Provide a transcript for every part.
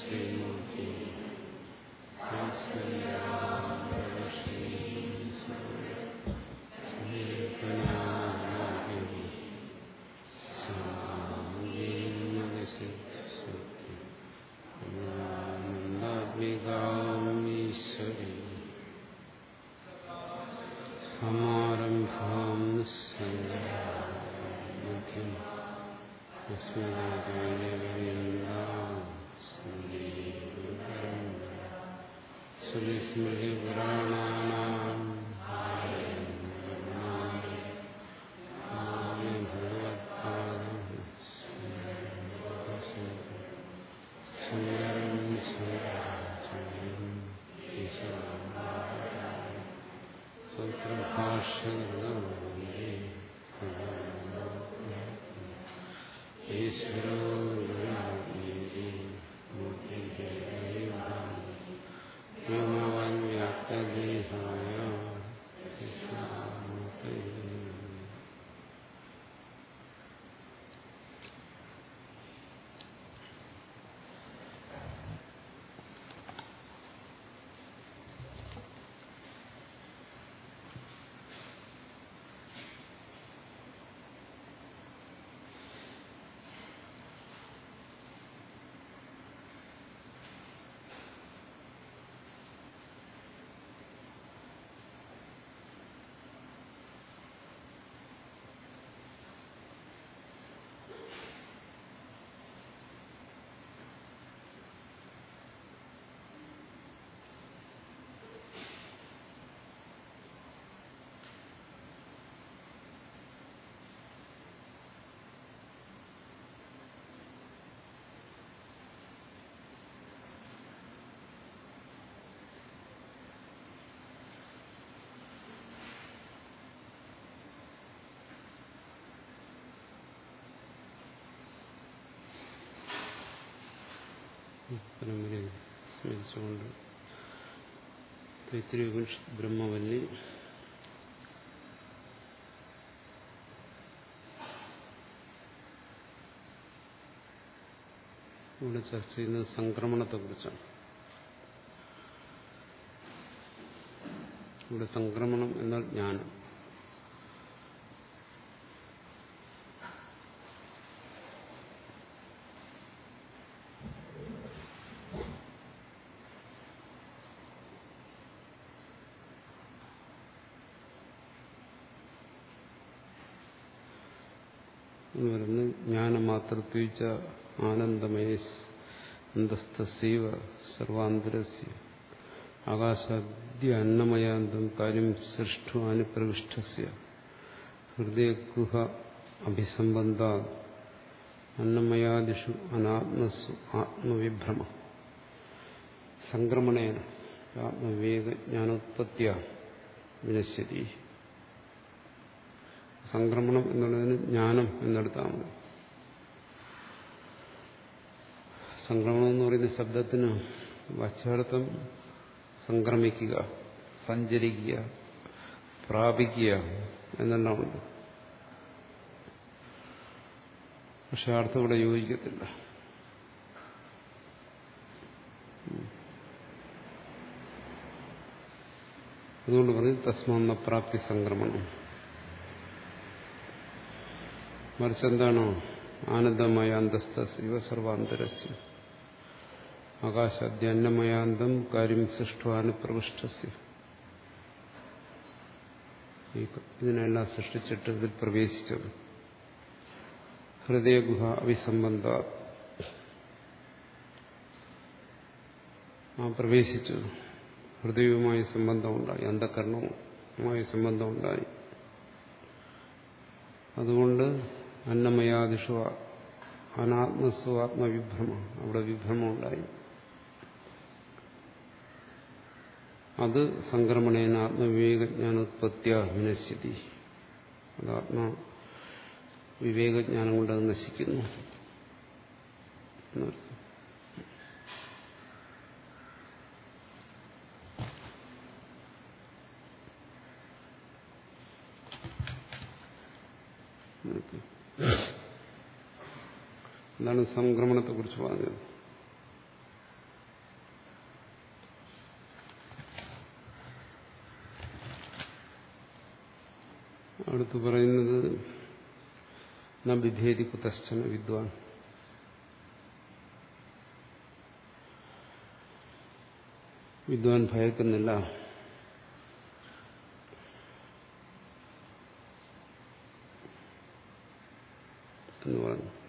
ശ്രീമൂർത്തി സ്മരിച്ചുകൊണ്ട് തൈത്രിയോപനിഷത്ത് ബ്രഹ്മവല്ലി ഇവിടെ ചർച്ച ചെയ്യുന്നത് സംക്രമണത്തെക്കുറിച്ചാണ്. ഇവിടെ സംക്രമണം എന്നാൽ ജ്ഞാനം എന്ന് പറയുന്നത് ജ്ഞാനമാത്രത്വച്ച ആനന്ദമയ അന്തസ്തസീവ സർവാന്തരസ്യ ആകാശാദ്യ അന്നമയാന്തം കാര്യം സൃഷ്ടു അനുപ്രവിഷ്ടസ്യ ഹൃദയഗുഹ അഭിസംബന്ധ അന്നമയാദിഷു അനാത്മസ്സു ആത്മവിഭ്രമ സംക്രമണേന ആത്മവിവേക ജ്ഞാനോത്പത്തിയ വിനശ്യതി സംക്രമണം എന്നുള്ളതിന് ജ്ഞാനം എന്നെടുത്താൽ മതി. സംക്രമണം എന്ന് പറയുന്ന ശബ്ദത്തിന് വച്ചാർത്ഥം സംക്രമിക്കുക സഞ്ചരിക്കുക പ്രാപിക്കുക എന്നെല്ലാം ഉണ്ട് പക്ഷെ അർത്ഥം ഇവിടെ യോജിക്കത്തില്ല. അതുകൊണ്ട് പറഞ്ഞു തസ്മാന്ന പ്രാപ്തി സംക്രമണം. മറിച്ച് എന്താണോ? ആനന്ദമയ അന്തസ്ഥ ശിവ സർവാന്തരസ്യ. ആകാശാദ്യന്നമയാന്തം കാര്യം സൃഷ്ടുവാനുപ്രവിഷ്ടസ്യ ഇതിനെല്ലാം സൃഷ്ടിച്ചിട്ട് ഇതിൽ പ്രവേശിച്ചത്. ഹൃദയഗുഹ അഭിസംബന്ധ ആ പ്രവേശിച്ചു. ഹൃദയവുമായി സംബന്ധമുണ്ടായി അന്ധകരണവുമായി സംബന്ധമുണ്ടായി. അതുകൊണ്ട് അന്നമയാദിഷു അനാത്മസ്വ ആത്മവിഭ്രമം അവിടെ വിഭ്രമമുണ്ടായി. അത് സംക്രമണേന ആത്മവിവേകജ്ഞാനോത്പത്തിയ വിനശ്യതി അത് ആത്മാ വിവേകജ്ഞാനം കൊണ്ട് അത് നശിക്കുന്നു. എന്നർത്ഥം എന്താണ് സംക്രമണത്തെ കുറിച്ച് പറഞ്ഞത്. അടുത്ത് പറയുന്നത് ന കുതശ്ചന വിദ്വാൻ. വിദ്വാൻ ഭയക്കുന്നില്ല. എന്ന് പറഞ്ഞു.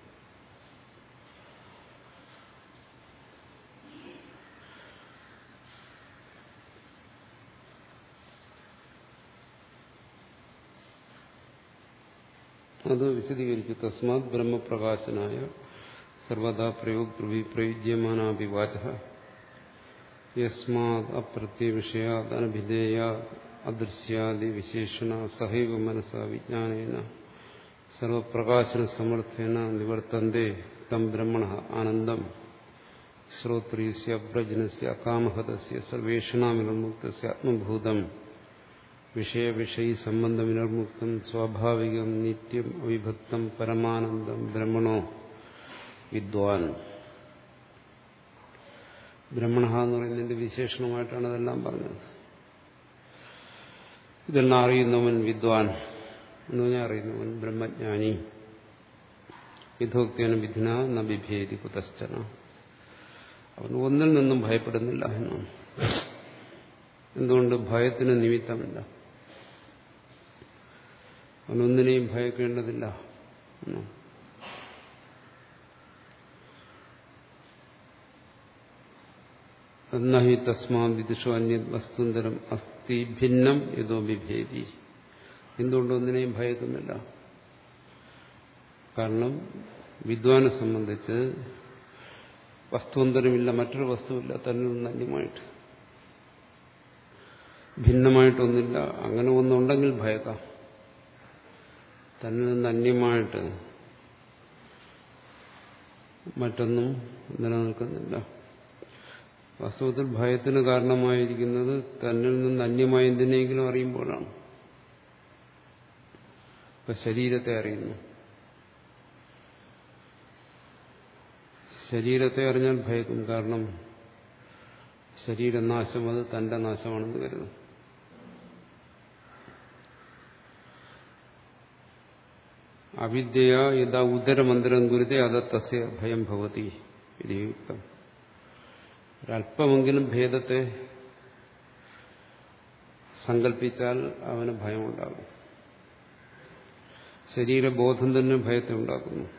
അത് വിശദീകരിച്ചു തസ്മാത് ബ്രഹ്മപ്രകാശനായ സർവദാ പ്രയോക്തൃവി പ്രയുജ്യമാനാഭിവാച യസ്മാത് അപ്രത്യവിഷയാത് അനഭിധേയ അദൃശ്യാദി വിശേഷണ സഹൈവ മനസ വിജ്ഞാനേന സർവപ്രകാശന സമർത്ഥേന നിവർത്തന്തേ തം ബ്രഹ്മണ ആനന്ദം. ശ്രോത്രീസ്യ പ്രജനസ്യ അകാമഹതസ്യ സർവേഷണാമിർമുക്തസ്യ ആത്മഭൂതം വിഷയവിഷയി സംബന്ധമിനർമുക്തം സ്വാഭാവികം നിത്യം അവിഭക്തം പരമാനന്ദം ബ്രഹ്മണോ വിദ്വാൻ. ബ്രഹ്മണ എന്ന് പറയുന്നതിന്റെ വിശേഷണമായിട്ടാണ് അതെല്ലാം പറഞ്ഞത്. ഇതെല്ലാം അറിയുന്നവൻ വിദ്വാൻ എന്ന് പറഞ്ഞാൽ അറിയുന്നവൻ ബ്രഹ്മജ്ഞാനി. വിധോക്തിയാണ് വിധിന ന ബിഭേദി കുതശ്ചന. അവൻ ഒന്നിൽ നിന്നും ഭയപ്പെടുന്നില്ല എന്നാണ് എന്തുകൊണ്ട്? ഭയത്തിന് നിമിത്തമില്ല. അവനൊന്നിനെയും ഭയക്കേണ്ടതില്ല. എന്നാണ് നഹി തസ്മാ വിദുഷു അന്യ വസ്തുന്തരം അസ്ഥി ഭിന്നം യഥോ വിഭേദി. എന്തുകൊണ്ട് ഒന്നിനെയും ഭയക്കുന്നില്ല? കാരണം വിദ്വാനെ സംബന്ധിച്ച് വസ്തുവന്തരമില്ല മറ്റൊരു വസ്തുവില്ല തന്നെ അന്യമായിട്ട്. ഭിന്നമായിട്ടൊന്നില്ല അങ്ങനെ ഒന്നുണ്ടെങ്കിൽ ഭയക്കാം. തന്നിൽ നിന്ന് അന്യമായിട്ട് മറ്റൊന്നും നിലനിൽക്കുന്നില്ല. വാസ്തവത്തിൽ ഭയത്തിന് കാരണമായിരിക്കുന്നത് തന്നിൽ നിന്ന് അന്യമായി എന്തിനെങ്കിലും അറിയുമ്പോഴാണ്. ഇപ്പൊ ശരീരത്തെ അറിയുന്നു. ശരീരത്തെ അറിഞ്ഞാൽ ഭയക്കും. കാരണം ശരീരനാശം അത് തന്റെ നാശമാണെന്ന് കരുതും അവിദ്യ യഥാ ഉദരമന്ദിരം ഗുരുതെ അത് തസ്യ ഭയം ഭവതി ഇത് യുക്തം ഒരല്പമെങ്കിലും ഭേദത്തെ സങ്കല്പിച്ചാൽ അവന് ഭയമുണ്ടാകും. ശരീരബോധം തന്നെ ഭയത്തെ ഉണ്ടാക്കുന്നു.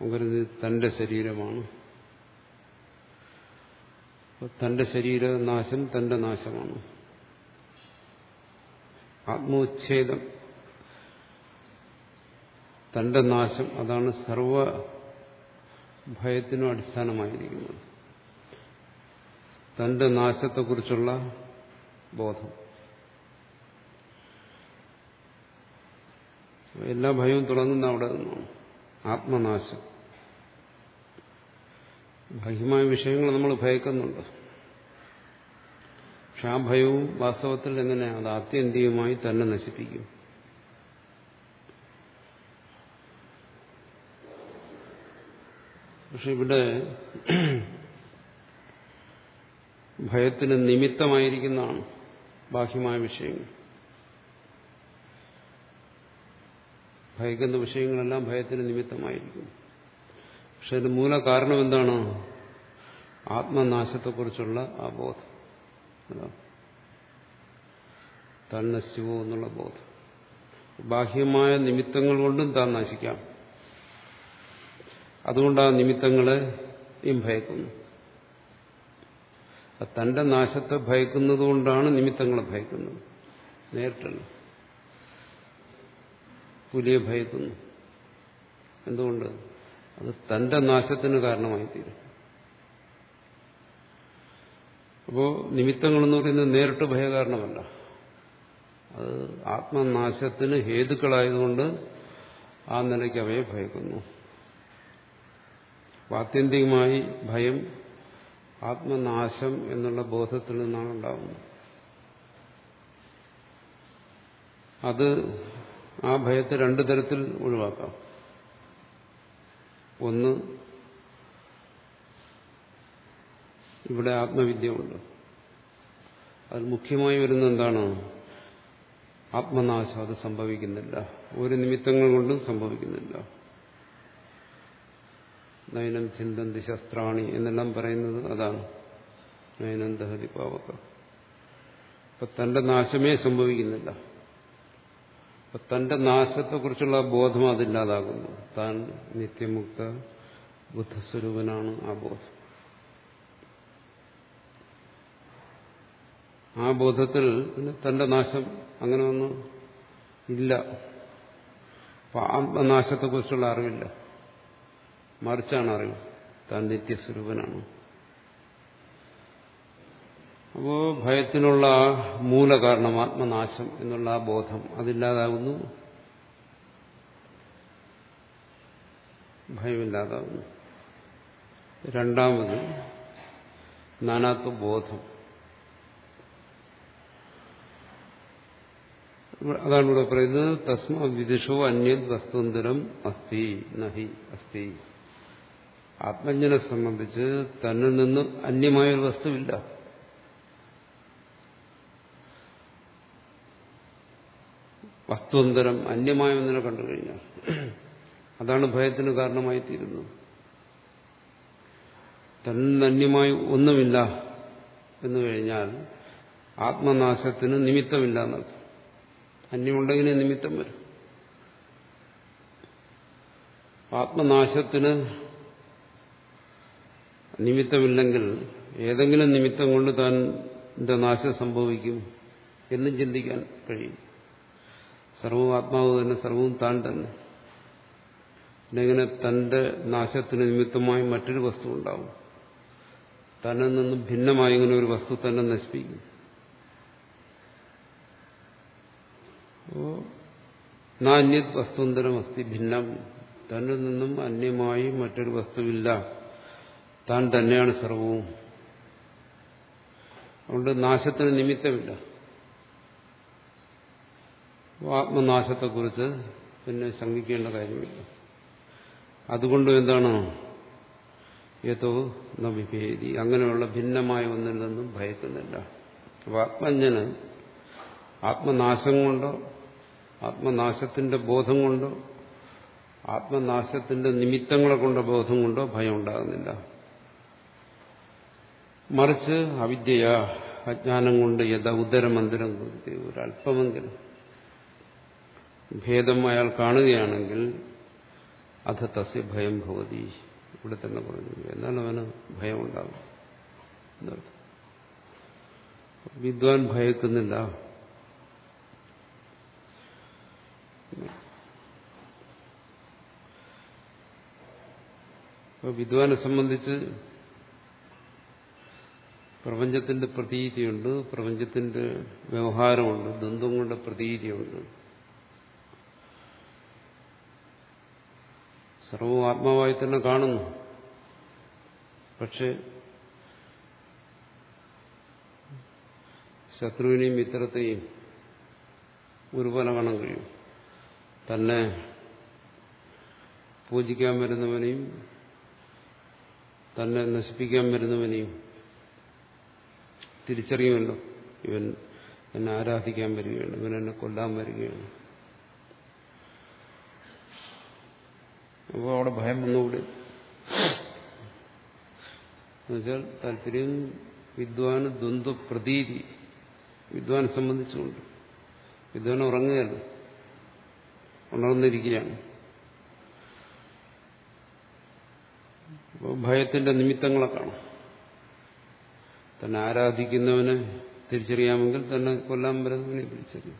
അവരത് തന്റെ ശരീരമാണ്. തന്റെ ശരീരനാശം തന്റെ നാശമാണ്. ആത്മോച്ഛേദം തന്റെ നാശം അതാണ് സർവ ഭയത്തിനും അടിസ്ഥാനമായിരിക്കുന്നത്. തന്റെ നാശത്തെക്കുറിച്ചുള്ള ബോധം. എല്ലാ ഭയവും തുടങ്ങുന്ന അവിടെ നിന്നാണ്. ആത്മനാശം. ബാഹ്യമായ വിഷയങ്ങൾ നമ്മൾ ഭയക്കുന്നുണ്ട്. പക്ഷെ ആ ഭയവും വാസ്തവത്തിൽ എങ്ങനെയാണ്? അത് ആത്യന്തികമായി തന്നെ നശിപ്പിക്കും. പക്ഷെ ഇവിടെ ഭയത്തിന് നിമിത്തമായിരിക്കുന്നതാണ് ബാഹ്യമായ വിഷയങ്ങൾ. ഭയക്കുന്ന വിഷയങ്ങളെല്ലാം ഭയത്തിന് നിമിത്തമായിരിക്കും പക്ഷെ അതിന് മൂല കാരണം എന്താണ്? ആത്മനാശത്തെക്കുറിച്ചുള്ള ആ ബോധം താൻ നശിച്ചുവോ എന്നുള്ള ബോധം. ബാഹ്യമായ നിമിത്തങ്ങൾ കൊണ്ടും താൻ നശിക്കാം. അതുകൊണ്ട് ആ നിമിത്തങ്ങളെയും ഭയക്കുന്നു തന്റെ നാശത്തെ ഭയക്കുന്നത് കൊണ്ടാണ് നിമിത്തങ്ങളെ ഭയക്കുന്നത്. നേരിട്ടല്ല പുലിയെ ഭയക്കുന്നു. എന്തുകൊണ്ട്? അത് തന്റെ നാശത്തിന് കാരണമായി തീരും അപ്പോ നിമിത്തങ്ങളെന്ന് പറയുന്നത് നേരിട്ട് ഭയകാരണമല്ല. അത് ആത്മനാശത്തിന് ഹേതുക്കളായതുകൊണ്ട് ആ നിലയ്ക്ക് അവയെ ഭയക്കുന്നു. ആത്യന്തികമായി ഭയം ആത്മനാശം എന്നുള്ള ബോധത്തിൽ നിന്നാണ് ഉണ്ടാകുന്നത് അത് ആ ഭയത്തെ രണ്ടു തരത്തിൽ ഒഴിവാക്കാം. ഒന്ന് ഇവിടെ ആത്മവിദ്യ ഉണ്ട് അതിൽ മുഖ്യമായി വരുന്ന എന്താണ്? ആത്മനാശം അത് സംഭവിക്കുന്നില്ല. ഒരു നിമിത്തങ്ങൾ കൊണ്ടും സംഭവിക്കുന്നില്ല. നയനം ചിന്തന്തി ശസ്ത്രാണി എന്നെല്ലാം പറയുന്നത് അതാണ്. നയനം ദഹതി പാവക. അപ്പൊ തന്റെ നാശമേ സംഭവിക്കുന്നില്ല. അപ്പൊ തന്റെ നാശത്തെക്കുറിച്ചുള്ള ബോധം അതില്ലാതാകുന്നു. താൻ നിത്യമുക്ത ബുദ്ധസ്വരൂപനാണ് ആ ബോധം. ആ ബോധത്തിൽ പിന്നെ തന്റെ നാശം അങ്ങനെ ഒന്നും ഇല്ല. അപ്പൊ ആത്മനാശത്തെക്കുറിച്ചുള്ള അറിവില്ല. മറിച്ചാണ് അറിവ് താൻ നിത്യസ്വരൂപനാണ്. അപ്പോ ഭയത്തിനുള്ള മൂലകാരണം ആത്മനാശം എന്നുള്ള ആ ബോധം അതില്ലാതാകുന്നു ഭയമില്ലാതാകുന്നു രണ്ടാമത് നാനാത്വ ബോധം. അതാണ് ഇവിടെ പറയുന്നത് തസ്മ വിദുഷോ അന്യത് വസ്തുന്തരം അസ്തി നഹി അസ്തി. ആത്മജ്ഞനെ സംബന്ധിച്ച് തന്നിൽ നിന്ന് അന്യമായൊരു വസ്തുവില്ല. വസ്തുവന്തരം അന്യമായ ഒന്നിനെ കണ്ടു കഴിഞ്ഞാൽ അതാണ് ഭയത്തിന് കാരണമായി തീരുന്നത് തന്നന്യമായി ഒന്നുമില്ല എന്ന് കഴിഞ്ഞാൽ ആത്മനാശത്തിന് നിമിത്തമില്ല എന്നർത്ഥം. അന്യമുണ്ടെങ്കിലേ നിമിത്തം വരും. ആത്മനാശത്തിന് നിമിത്തമില്ലെങ്കിൽ ഏതെങ്കിലും നിമിത്തം കൊണ്ട് താന്റെ നാശം സംഭവിക്കും എന്നും ചിന്തിക്കാൻ കഴിയും. സർവവും ആത്മാവ് തന്നെ സർവവും താൻ തന്നെ. പിന്നെങ്ങനെ തന്റെ നാശത്തിന് നിമിത്തമായി മറ്റൊരു വസ്തു ഉണ്ടാവും? തന്നെ നിന്നും ഭിന്നമായി ഇങ്ങനെ ഒരു വസ്തു തന്നെ നശിപ്പിക്കും. നാന്യത് വസ്തുന്തരം അസ്തി ഭിന്നം. തന്നിൽ നിന്നും അന്യമായി മറ്റൊരു വസ്തുവില്ല. താൻ തന്നെയാണ് സർവവും. അതുകൊണ്ട് നാശത്തിന് നിമിത്തമില്ല. ആത്മനാശത്തെക്കുറിച്ച് പിന്നെ ശങ്കിക്കേണ്ട കാര്യമില്ല. അതുകൊണ്ട് എന്താണ്? ഏതോ നവിഭേദി അങ്ങനെയുള്ള ഭിന്നമായ ഒന്നിൽ നിന്നും ഭയക്കുന്നില്ല. അപ്പോൾ ആത്മജ്ഞന് ആത്മനാശം കൊണ്ടോ ആത്മനാശത്തിന്റെ ബോധം കൊണ്ടോ ആത്മനാശത്തിന്റെ നിമിത്തങ്ങളെ കൊണ്ടോ ബോധം കൊണ്ടോ ഭയം ഉണ്ടാകുന്നില്ല മറിച്ച് അവിദ്യ അജ്ഞാനം കൊണ്ട് യഥ ഉദരമന്ദിരം ഒരല്പമെങ്കിലും ഭേദം അയാൾ കാണുകയാണെങ്കിൽ അധ തസ്യ ഭയം ഭവതി. ഇവിടെ തന്നെ പറഞ്ഞു. എന്നാൽ അവന് ഭയം ഉണ്ടാകും വിദ്വാൻ ഭയക്കുന്നില്ല. വിദ്വാനെ സംബന്ധിച്ച് പ്രപഞ്ചത്തിന്റെ പ്രതീതിയുണ്ട് പ്രപഞ്ചത്തിന്റെ വ്യവഹാരമുണ്ട് ദ്വന്ദ്വം കൊണ്ട് പ്രതീതിയുണ്ട്. സർവവും ആത്മാവായി തന്നെ കാണുന്നു. പക്ഷെ ശത്രുവിനെയും മിത്രത്തെയും ഒരുപോലെ കാണാൻ കഴിയും. തന്നെ പൂജിക്കാൻ വരുന്നവനെയും തന്നെ നശിപ്പിക്കാൻ വരുന്നവനെയും തിരിച്ചറിയുമല്ലോ. ഇവൻ എന്നെ ആരാധിക്കാൻ വരികയാണ് ഇവൻ എന്നെ കൊല്ലാൻ വരികയാണ്. അപ്പോൾ അവിടെ ഭയം വന്നുകൂടി. എന്നുവെച്ചാൽ താല്പര്യം വിദ്വാന് ദ്വന്ദ്വ പ്രതീതി. വിദ്വാനെ സംബന്ധിച്ചുകൊണ്ട്. വിദ്വാൻ ഉറങ്ങുകയല്ല ഉണർന്നിരിക്കുകയാണ്. അപ്പോൾ ഭയത്തിന്റെ നിമിത്തങ്ങളെ കാണാം. തന്നെ ആരാധിക്കുന്നവനെ തിരിച്ചറിയാമെങ്കിൽ തന്നെ കൊല്ലാൻ വരുന്നവനെ തിരിച്ചറിയും.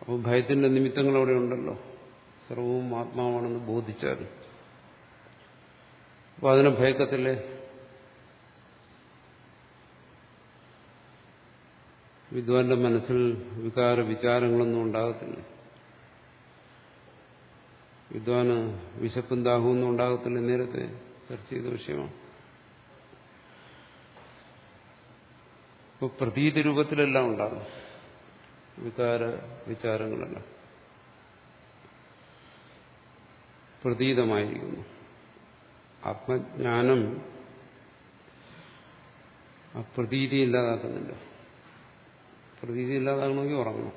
അപ്പോൾ ഭയത്തിന്റെ നിമിത്തങ്ങൾ അവിടെ ഉണ്ടല്ലോ. സർവവും ആത്മാവാണെന്ന് ബോധിച്ചാൽ. അപ്പോൾ അതിനെ ഭയക്കത്തില്ലേ? വിദ്വാന്റെ മനസ്സിൽ വികാര വിചാരങ്ങളൊന്നും ഉണ്ടാകത്തില്ല? വിദ്വാന് വിശപ്പും ദാഹമൊന്നും ഉണ്ടാകത്തില്ല? നേരത്തെ ചർച്ച ചെയ്ത വിഷയമാണ്. ഇപ്പോൾ പ്രതീതി രൂപത്തിലെല്ലാം ഉണ്ടാകും. വികാര വിചാരങ്ങളെല്ലാം. പ്രതീതമായിരിക്കുന്നു. ആത്മജ്ഞാനം ആ പ്രതീതി ഇല്ലാതാക്കുന്നില്ല പ്രതീതി ഇല്ലാതാകണമെങ്കിൽ ഉറങ്ങണം.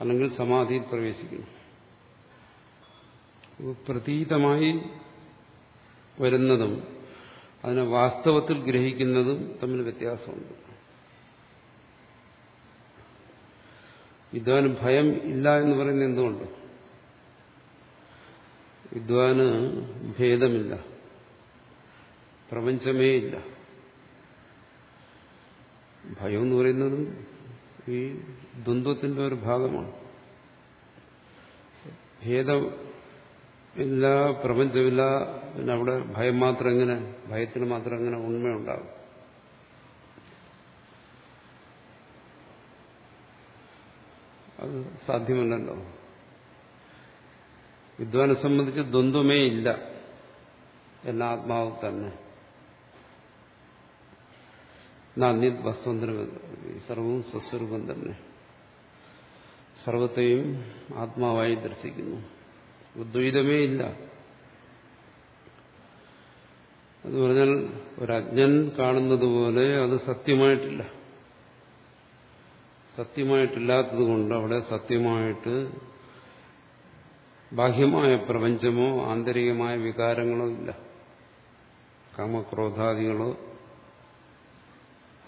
അല്ലെങ്കിൽ സമാധിയിൽ പ്രവേശിക്കണം. പ്രതീതമായി വരുന്നതും അതിനെ വാസ്തവത്തിൽ ഗ്രഹിക്കുന്നതും തമ്മിൽ വ്യത്യാസമുണ്ട്. വിദ്വാന് ഭയം ഇല്ല എന്ന് പറയുന്നത് എന്തുകൊണ്ട്? വിദ്വാന് ഭേദമില്ല. പ്രപഞ്ചമേ ഇല്ല. ഭയം എന്ന് പറയുന്നതും ഈ ദ്വന്ദ്വത്തിന്റെ ഒരു ഭാഗമാണ്. ഭേദം ഇല്ല പ്രപഞ്ചമില്ല പിന്നെ അവിടെ ഭയം മാത്രം എങ്ങനെ ഭയത്തിന് മാത്രം എങ്ങനെ ഉണ്മയുണ്ടാകും അത് സാധ്യമല്ലല്ലോ. വിദ്വാനെ സംബന്ധിച്ച് ദ്വന്ദ്വമേ ഇല്ല. എന്ന ആത്മാവ് തന്നെ. നാന്യത് വസ്തുന്തരം സർവവും സ്വസ്വരൂപം തന്നെ. സർവത്തെയും ആത്മാവായി ദർശിക്കുന്നു. ഉദ്വൈതമേ ഇല്ല. എന്ന് പറഞ്ഞാൽ ഒരജ്ഞൻ കാണുന്നത് പോലെ അത് സത്യമായിട്ടില്ല. സത്യമായിട്ടില്ലാത്തത് കൊണ്ട് അവിടെ സത്യമായിട്ട് ബാഹ്യമായ പ്രപഞ്ചമോ ആന്തരികമായ വികാരങ്ങളോ ഇല്ല. കാമക്രോധാദികളോ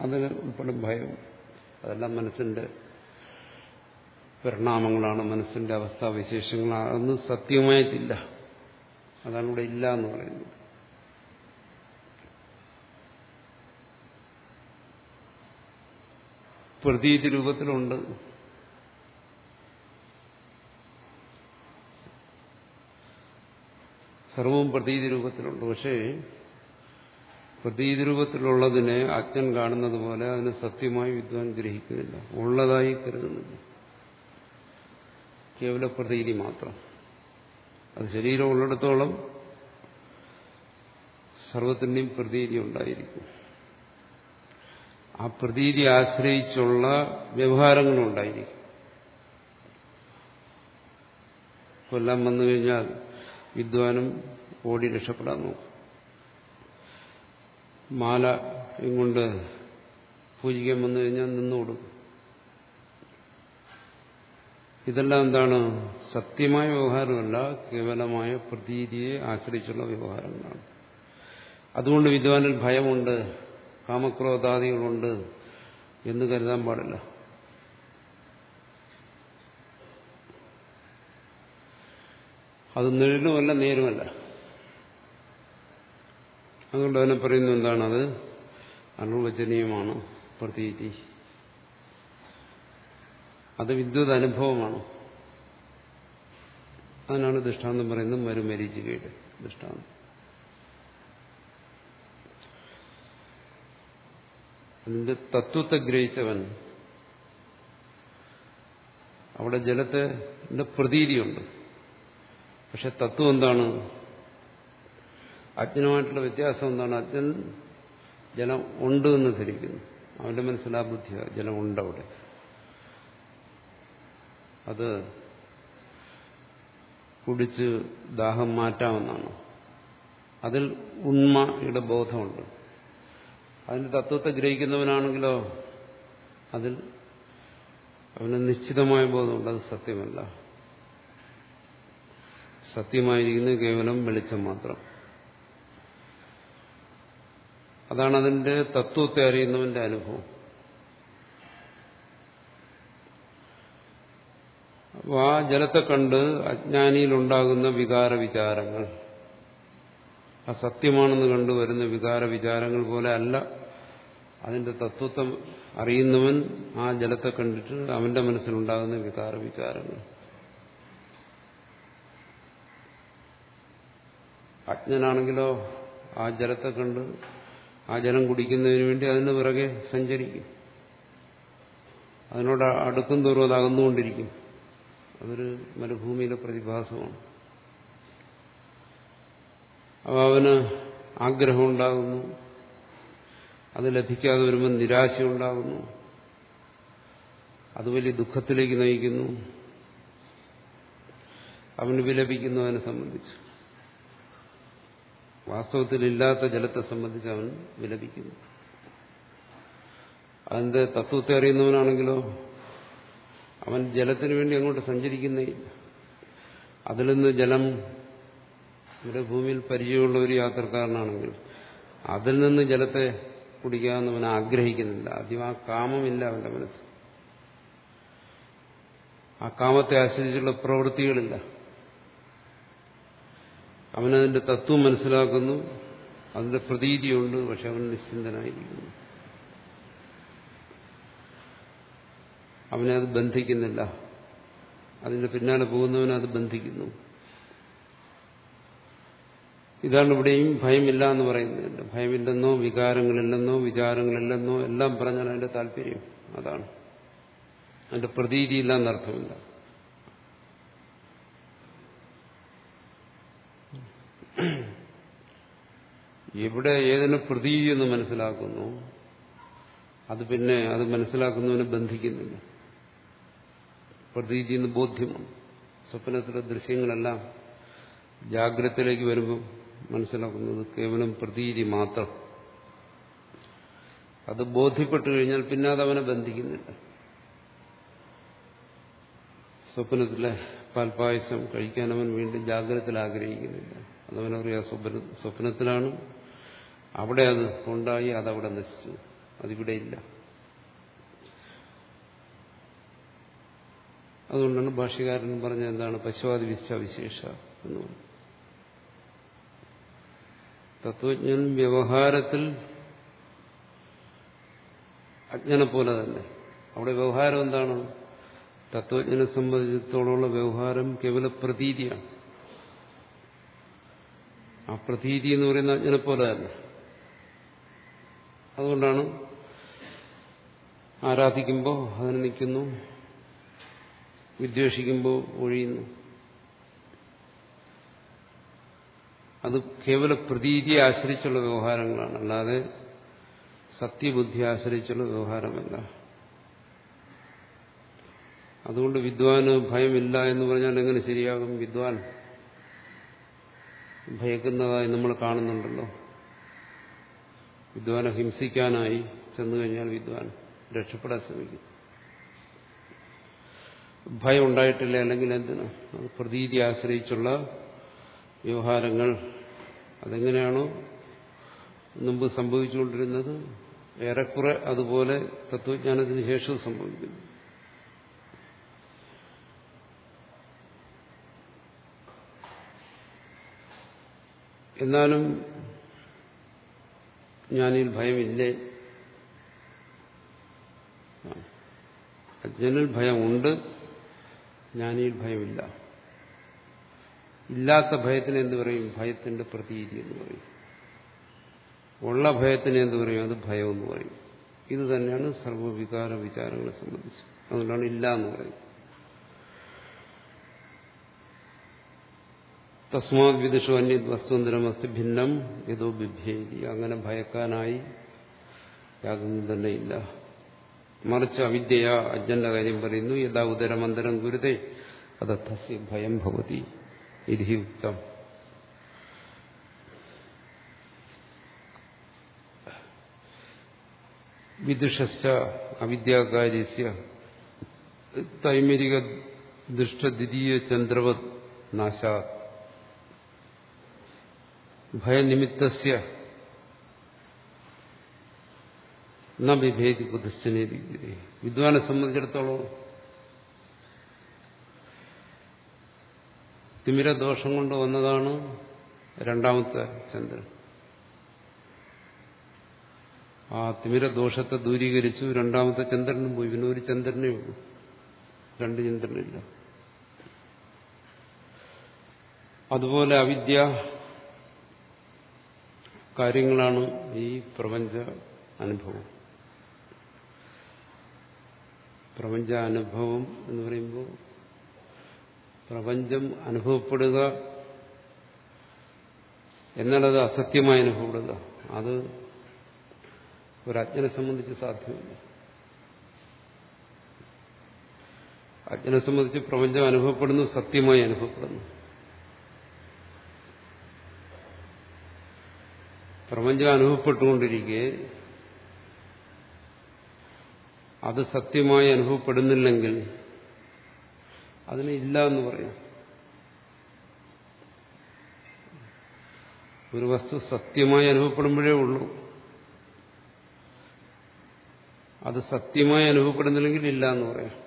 അതിന് ഉൾപ്പെടും ഭയം. അതെല്ലാം മനസ്സിന്റെ പരിണാമങ്ങളാണ് മനസ്സിന്റെ അവസ്ഥാവിശേഷങ്ങളാണ് അതൊന്നും സത്യമായിട്ടില്ല. അതാണ് ഇവിടെ ഇല്ല എന്ന് പറയുന്നത്. പ്രതീതി രൂപത്തിലുണ്ട്. സർവവും പ്രതീതി രൂപത്തിലുണ്ട്. പക്ഷേ പ്രതീതി രൂപത്തിലുള്ളതിനെ അജ്ഞൻ കാണുന്നത് പോലെ അതിന് സത്യമായി വിദ്വാൻ ഗ്രഹിക്കുന്നില്ല. ഉള്ളതായി കരുതുന്നില്ല. കേവല പ്രതീതി മാത്രം. അത് ശരീരം ഉള്ളിടത്തോളം സർവത്തിന്റെയും പ്രതീതി ഉണ്ടായിരിക്കും. ആ പ്രതീതി ആശ്രയിച്ചുള്ള വ്യവഹാരങ്ങളും ഉണ്ടായിരിക്കും. കൊല്ലം വന്നു കഴിഞ്ഞാൽ വിദ്വാനും ഓടി രക്ഷപ്പെടാൻ നോക്കും. മാല കൊണ്ട് പൂജിക്കാൻ വന്നു കഴിഞ്ഞാൽ നിന്നുകൊടുക്കും ഇതെല്ലാം എന്താണ് സത്യമായ വ്യവഹാരമല്ല കേവലമായ പ്രതീതിയെ ആശ്രയിച്ചുള്ള വ്യവഹാരങ്ങളാണ്. അതുകൊണ്ട് വിദ്വാനിൽ ഭയമുണ്ട് കാമക്രോധാദികളുണ്ട് എന്ന് കരുതാൻ പാടില്ല. അത് നിഴലുമല്ല നേരുമല്ല. അതുകൊണ്ട് അവനെ പറയുന്നത് എന്താണ്? അത് അനുവചനീയമാണ് പ്രതീതി. അത് വിദ്യുത് അനുഭവമാണ് അതിനാണ് ദൃഷ്ടാന്തം പറയുന്നത് മരുമരീചികയുടെ ദൃഷ്ടാന്തം. അതിന്റെ തത്വത്തെ ഗ്രഹിച്ചവൻ അവിടെ ജലത്തെ പ്രതീതിയുണ്ട്. പക്ഷെ തത്വം എന്താണ്? അജ്ഞനുമായിട്ടുള്ള വ്യത്യാസം എന്താണ്? അജ്ഞൻ ജലം ഉണ്ട് എന്ന് ധരിക്കുന്നു. അവന്റെ മനസ്സിലാ ബുദ്ധിയാണ് ജലം ഉണ്ട് അവിടെ അത് കുടിച്ച് ദാഹം മാറ്റാമെന്നാണ് അതിൽ ഉണ്മയുടെ ബോധമുണ്ട്. അതിന്റെ തത്വത്തെ ഗ്രഹിക്കുന്നവനാണെങ്കിലോ അതിൽ അവന് നിശ്ചിതമായ ബോധമുണ്ട്. അത് സത്യമല്ല. സത്യമായിരിക്കുന്നത് കേവലം വെളിച്ചം മാത്രം. അതാണ് അതിന്റെ തത്വത്തെ അറിയുന്നവന്റെ അനുഭവം. ആ ജലത്തെ കണ്ട് അജ്ഞാനിയിലുണ്ടാകുന്ന വികാര വിചാരങ്ങൾ അസത്യമാണെന്ന് സത്യമാണെന്ന് കണ്ടുവരുന്ന വികാര വിചാരങ്ങൾ പോലെ അല്ല. അതിന്റെ തത്വത്തെ അറിയുന്നവൻ ആ ജലത്തെ കണ്ടിട്ട് അവന്റെ മനസ്സിലുണ്ടാകുന്ന വികാര വിചാരങ്ങൾ അജ്ഞനാണെങ്കിലോ ആ ജലത്തെ കണ്ട് ആ ജലം കുടിക്കുന്നതിന് വേണ്ടി അതിന് പിറകെ സഞ്ചരിക്കും. അതിനോട് അടുക്കും തോറും അത് അകന്നുകൊണ്ടിരിക്കും. അതൊരു മരുഭൂമിയിലെ പ്രതിഭാസമാണ്. അപ്പോൾ അവന് ആഗ്രഹമുണ്ടാകുന്നു. അത് ലഭിക്കാതെ വരുമ്പോൾ നിരാശയുണ്ടാകുന്നു. അത് വലിയ ദുഃഖത്തിലേക്ക് നയിക്കുന്നു. അവന് വിലപിക്കുന്നു അവനെ സംബന്ധിച്ച്. വാസ്തവത്തിൽ ഇല്ലാത്ത ജലത്തെ സംബന്ധിച്ച് അവൻ വിലപിക്കുന്നു. അതിന്റെ തത്വത്തെ അറിയുന്നവനാണെങ്കിലോ അവൻ ജലത്തിനു വേണ്ടി അങ്ങോട്ട് സഞ്ചരിക്കുന്നേ അതിൽ നിന്ന് ജലം ഇവിടെ ഭൂമിയിൽ പരിചയമുള്ള ഒരു യാത്രക്കാരനാണെങ്കിൽ അതിൽ നിന്ന് ജലത്തെ കുടിക്കാമെന്ന് അവൻ ആഗ്രഹിക്കുന്നില്ല. ആദ്യം ആ കാമമില്ല അവന്റെ മനസ്സ്. ആ കാമത്തെ ആശ്രയിച്ചുള്ള പ്രവൃത്തികളില്ല. അവനതിന്റെ തത്വം മനസ്സിലാക്കുന്നു. അതിന്റെ പ്രതീതിയുണ്ട് പക്ഷെ അവൻ നിശ്ചിന്തനായിരിക്കുന്നു. അവനെ അത് ബന്ധിക്കുന്നില്ല. അതിന്റെ പിന്നാലെ പോകുന്നവനെ അത് ബന്ധിക്കുന്നു. ഇതാണ് ഇവിടെയും ഭയമില്ല എന്ന് പറയുന്നത് ഭയമില്ലെന്നോ വികാരങ്ങളില്ലെന്നോ വിചാരങ്ങളില്ലെന്നോ എല്ലാം പറഞ്ഞാൽ അതിന്റെ താല്പര്യം അതാണ്. അതിന്റെ പ്രതീതിയില്ല എന്നർത്ഥമില്ല. എവിടെ ഏതിനെ പ്രതീതി എന്ന് മനസ്സിലാക്കുന്നു അത് പിന്നെ അത് മനസ്സിലാക്കുന്നവനെ ബന്ധിക്കുന്നില്ല. പ്രതീതി എന്ന് ബോധ്യമാണ്. സ്വപ്നത്തിലെ ദൃശ്യങ്ങളെല്ലാം ജാഗ്രതയിലേക്ക് വരുമ്പോൾ മനസ്സിലാക്കുന്നത് കേവലം പ്രതീതി മാത്രം. അത് ബോധ്യപ്പെട്ടു കഴിഞ്ഞാൽ പിന്നെ അത് അവനെ ബന്ധിക്കുന്നില്ല. സ്വപ്നത്തിലെ പാൽപായസം കഴിക്കാൻ അവൻ വീണ്ടും ജാഗ്രതയിൽ ആഗ്രഹിക്കുന്നില്ല. അതവനറിയാം സ്വപ്ന സ്വപ്നത്തിലാണ്. അവിടെ അത് ഉണ്ടായി അതവിടെ നശിച്ചു. അതിവിടെ ഇല്ല. അതുകൊണ്ടാണ് ഭാഷ്യകാരൻ പറഞ്ഞ എന്താണ്? പശുവാദി വിശ്വവിശേഷ എന്ന് പറഞ്ഞു. തത്വജ്ഞൻ വ്യവഹാരത്തിൽ അജ്ഞനെ പോലെ തന്നെ. അവിടെ വ്യവഹാരം എന്താണ്? തത്വജ്ഞനെ സംബന്ധിച്ചിടത്തോളമുള്ള വ്യവഹാരം കേവല പ്രതീതിയാണ്. ആ പ്രതീതി എന്ന് പറയുന്ന അജ്ഞനെ പോലെ തന്നെ. അതുകൊണ്ടാണ് ആരാധിക്കുമ്പോൾ അതിന് നിൽക്കുന്നു. വിദ്വേഷിക്കുമ്പോൾ ഒഴിയുന്നു. അത് കേവല പ്രതീതിയെ ആശ്രയിച്ചുള്ള വ്യവഹാരങ്ങളാണ്. അല്ലാതെ സത്യബുദ്ധി ആശ്രയിച്ചുള്ള വ്യവഹാരമല്ല. അതുകൊണ്ട് വിദ്വാന് ഭയമില്ല എന്ന് പറഞ്ഞാൽ എങ്ങനെ ശരിയാകും? വിദ്വാൻ ഭയക്കുന്നതായി നമ്മൾ കാണുന്നുണ്ടല്ലോ. വിദ്വാനെ ഹിംസിക്കാനായി ചെന്നു കഴിഞ്ഞാൽ വിദ്വാൻ രക്ഷപ്പെടാൻ ശ്രമിക്കും. ഭയം ഉണ്ടായിട്ടില്ല അല്ലെങ്കിൽ എന്തിനാ? അത് പ്രതീതി ആശ്രയിച്ചുള്ള വ്യവഹാരങ്ങൾ. അതെങ്ങനെയാണോ മുമ്പ് സംഭവിച്ചുകൊണ്ടിരുന്നത്. ഏറെക്കുറെ അതുപോലെ തത്വജ്ഞാനത്തിന് ശേഷം സംഭവിക്കുന്നു. എന്നാലും ജ്ഞാനിയിൽ ഭയമില്ലേ? അജ്ഞനിൽ ഭയമുണ്ട്. ജ്ഞാനിയിൽ ഭയമില്ല. ഇല്ലാത്ത ഭയത്തിന് എന്ത് പറയും? ഭയത്തിന്റെ പ്രതീതി എന്ന് പറയും. ഉള്ള ഭയത്തിന് എന്ത് പറയും? അത് ഭയം എന്ന് പറയും. ഇത് തന്നെയാണ് സർവവികാര വിചാരങ്ങളെ സംബന്ധിച്ച്. അതുകൊണ്ടാണ് ഇല്ല എന്ന് പറയുന്നത്. തസ്മാത് വിദുഷു അന്യത് വസ്തുന്തരമസ്തി ഭിന്നം ഏതോ ബിഭേദി. അങ്ങനെ ഭയക്കാനായി യാതൊന്നും തന്നെ ഇല്ല. മറിച്ച് അവിദ്യയ അജ്ഞന്റെ കാര്യം പറയുന്നു. യഥാ ഉദരമന്തരം ഗുരുതേ. അതർത്ഥസ്യ ഭയം ഭവതി. ഇതി യുക്തം വിദുഷശ്ച അവിദ്യാകാര്യസ്യ. തൈമരിക ദുഷ്ടദ്വിതീയ ചന്ദ്രവത് നാശാത്. ഭയനിമിത്തസ്യ ന വിഭേദി ബുദ്ധിസ്ഥനേതി വിദ്വാനെ സംബന്ധിച്ചിടത്തോളം തിമിരദോഷം കൊണ്ട് വന്നതാണ് രണ്ടാമത്തെ ചന്ദ്രൻ. ആ തിമിരദോഷത്തെ ദൂരീകരിച്ചു രണ്ടാമത്തെ ചന്ദ്രനും പോയി. പിന്നെ ഒരു ചന്ദ്രനേ ഉള്ളൂ. രണ്ട് ചന്ദ്രനില്ല. അതുപോലെ അവിദ്യ കാര്യങ്ങളാണ് ഈ പ്രപഞ്ച അനുഭവം. പ്രപഞ്ച അനുഭവം എന്ന് പറയുമ്പോൾ പ്രപഞ്ചം അനുഭവപ്പെടുക എന്നാലത് അസത്യമായി അനുഭവപ്പെടുക. അത് ഒരജ്ഞനെ സംബന്ധിച്ച് സാധ്യമല്ല. അജ്ഞനെ സംബന്ധിച്ച് പ്രപഞ്ചം അനുഭവപ്പെടുന്നു സത്യമായി അനുഭവപ്പെടുന്നു. പ്രപഞ്ചം അനുഭവപ്പെട്ടുകൊണ്ടിരിക്കെ അത് സത്യമായി അനുഭവപ്പെടുന്നില്ലെങ്കിൽ അതിന് ഇല്ല എന്ന് പറയാം. ഒരു വസ്തു സത്യമായി അനുഭവപ്പെടുമ്പോഴേ ഉള്ളൂ. അത് സത്യമായി അനുഭവപ്പെടുന്നില്ലെങ്കിൽ ഇല്ല എന്ന് പറയാം.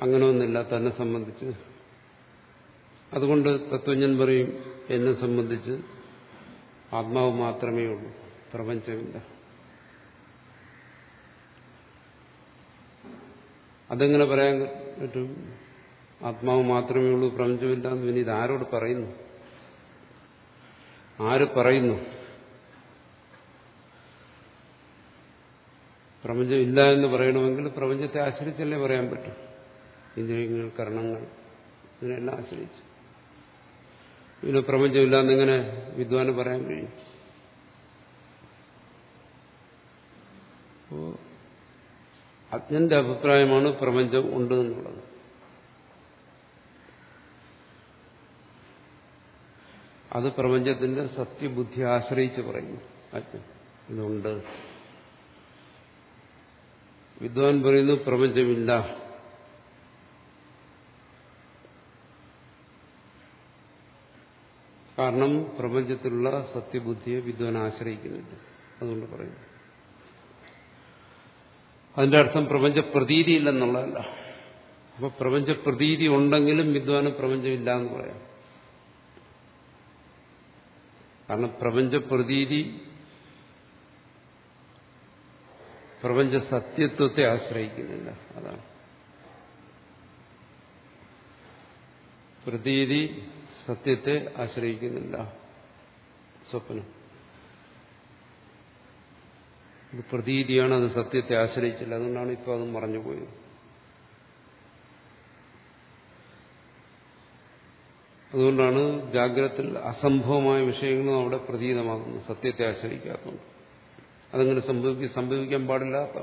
അങ്ങനെ ഒന്നില്ല തന്നെ സംബന്ധിച്ച്. അതുകൊണ്ട് തത്വജ്ഞൻ പറയും എന്നെ സംബന്ധിച്ച് ആത്മാവ് മാത്രമേ ഉള്ളൂ. പ്രപഞ്ചമില്ല. അതെങ്ങനെ പറയാൻ പറ്റും? ആത്മാവ് മാത്രമേ ഉള്ളൂ പ്രപഞ്ചമില്ല എന്ന് പിന്നെ ഇത് ആരോട് പറയുന്നു? ആര് പറയുന്നു? പ്രപഞ്ചം ഇല്ല എന്ന് പറയണമെങ്കിൽ പ്രപഞ്ചത്തെ ആശ്രയിച്ചല്ലേ പറയാൻ പറ്റും? ഇന്ദ്രിയങ്ങൾ കർണങ്ങൾ ഇതിനെല്ലാം ആശ്രയിച്ച്. പിന്നെ പ്രപഞ്ചമില്ല എന്നിങ്ങനെ വിദ്വാന് പറയാൻ കഴിയും. അജ്ഞന്റെ അഭിപ്രായമാണ് പ്രപഞ്ചം ഉണ്ട് എന്നുള്ളത് അത് പ്രപഞ്ചത്തിന്റെ സത്യബുദ്ധി ആശ്രയിച്ച് പറയുന്നു അജ്ഞൻ ഇതുണ്ട്. വിദ്വാൻ പറയുന്നു പ്രപഞ്ചമില്ല. കാരണം പ്രപഞ്ചത്തിലുള്ള സത്യബുദ്ധിയെ വിദ്വാൻ ആശ്രയിക്കുന്നുണ്ട് അതുകൊണ്ട് പറയുന്നു. അതിന്റെ അർത്ഥം പ്രപഞ്ച പ്രതീതിയില്ലെന്നുള്ളതല്ല അപ്പൊ പ്രപഞ്ച പ്രതീതി ഉണ്ടെങ്കിലും വിദ്വാന് പ്രപഞ്ചമില്ല എന്ന് പറയാം. കാരണം പ്രപഞ്ച പ്രതീതി പ്രപഞ്ച സത്യത്വത്തെ ആശ്രയിക്കുന്നില്ല. അതാണ്. പ്രതീതി സത്യത്തെ ആശ്രയിക്കുന്നില്ല. സ്വപ്നം. ഇത് പ്രതീതിയാണ് അത് സത്യത്തെ ആശ്രയിച്ചില്ല. അതുകൊണ്ടാണ് ഇപ്പോൾ അത് മറഞ്ഞുപോയത് അതുകൊണ്ടാണ് ജാഗ്രതത്തിൽ അസംഭവമായ വിഷയങ്ങളും അവിടെ പ്രതീതമാകുന്നു സത്യത്തെ ആശ്രയിക്കാത്തതുകൊണ്ട്. അതങ്ങനെ സംഭവിക്ക സംഭവിക്കാൻ പാടില്ലാത്ത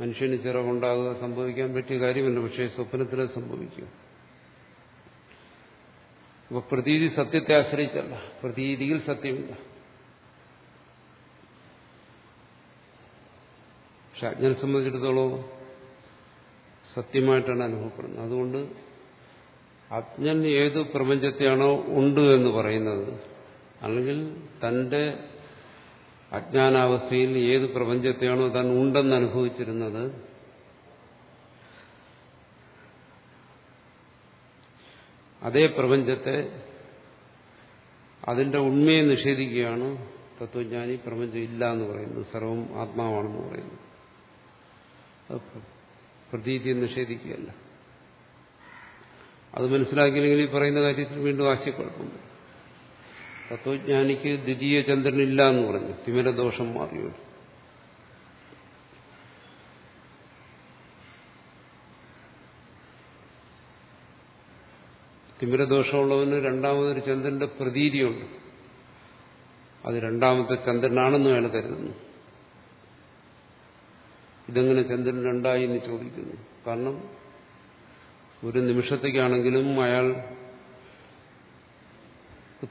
മനുഷ്യന് ചിറവുണ്ടാകുക സംഭവിക്കാൻ പറ്റിയ കാര്യമല്ല. പക്ഷേ സ്വപ്നത്തിൽ സംഭവിക്കുക അപ്പൊ പ്രതീതി സത്യത്തെ ആശ്രയിച്ചല്ല. പ്രതീതിയിൽ സത്യമില്ല. പക്ഷെ അജ്ഞനെ സംബന്ധിച്ചിടത്തോളം സത്യമായിട്ടാണ് അനുഭവപ്പെടുന്നത്. അതുകൊണ്ട് അജ്ഞൻ ഏത് പ്രപഞ്ചത്തെയാണോ ഉണ്ട് എന്ന് പറയുന്നത് അല്ലെങ്കിൽ തന്റെ അജ്ഞാനാവസ്ഥയിൽ ഏത് പ്രപഞ്ചത്തെയാണോ താൻ ഉണ്ടെന്ന് അനുഭവിച്ചിരുന്നത് അതേ പ്രപഞ്ചത്തെ അതിന്റെ ഉണ്മയെ നിഷേധിക്കുകയാണ് തത്വജ്ഞാനി പ്രപഞ്ചം ഇല്ല എന്ന് പറയുന്നത് സർവം ആത്മാവാണെന്ന് പറയുന്നത്. പ്രതീതിയെ നിഷേധിക്കുകയല്ല. അത് മനസ്സിലാക്കിയില്ലെങ്കിൽ ഈ പറയുന്ന കാര്യത്തിൽ വീണ്ടും ആശയക്കുഴപ്പമുണ്ട്. തത്വജ്ഞാനിക്ക് ദ്വിതീയ ചന്ദ്രനില്ല എന്ന് പറഞ്ഞു തിമിരദോഷം മാറിയോ? തിമിരദോഷമുള്ളവന് രണ്ടാമതൊരു ചന്ദ്രന്റെ പ്രതീതിയുണ്ട്. അത് രണ്ടാമത്തെ ചന്ദ്രനാണെന്ന് അയാൾ കരുതുന്നു. ഇതെങ്ങനെ ചന്ദ്രൻ രണ്ടായി എന്ന് ചോദിക്കുന്നു. കാരണം ഒരു നിമിഷത്തേക്കാണെങ്കിലും അയാൾ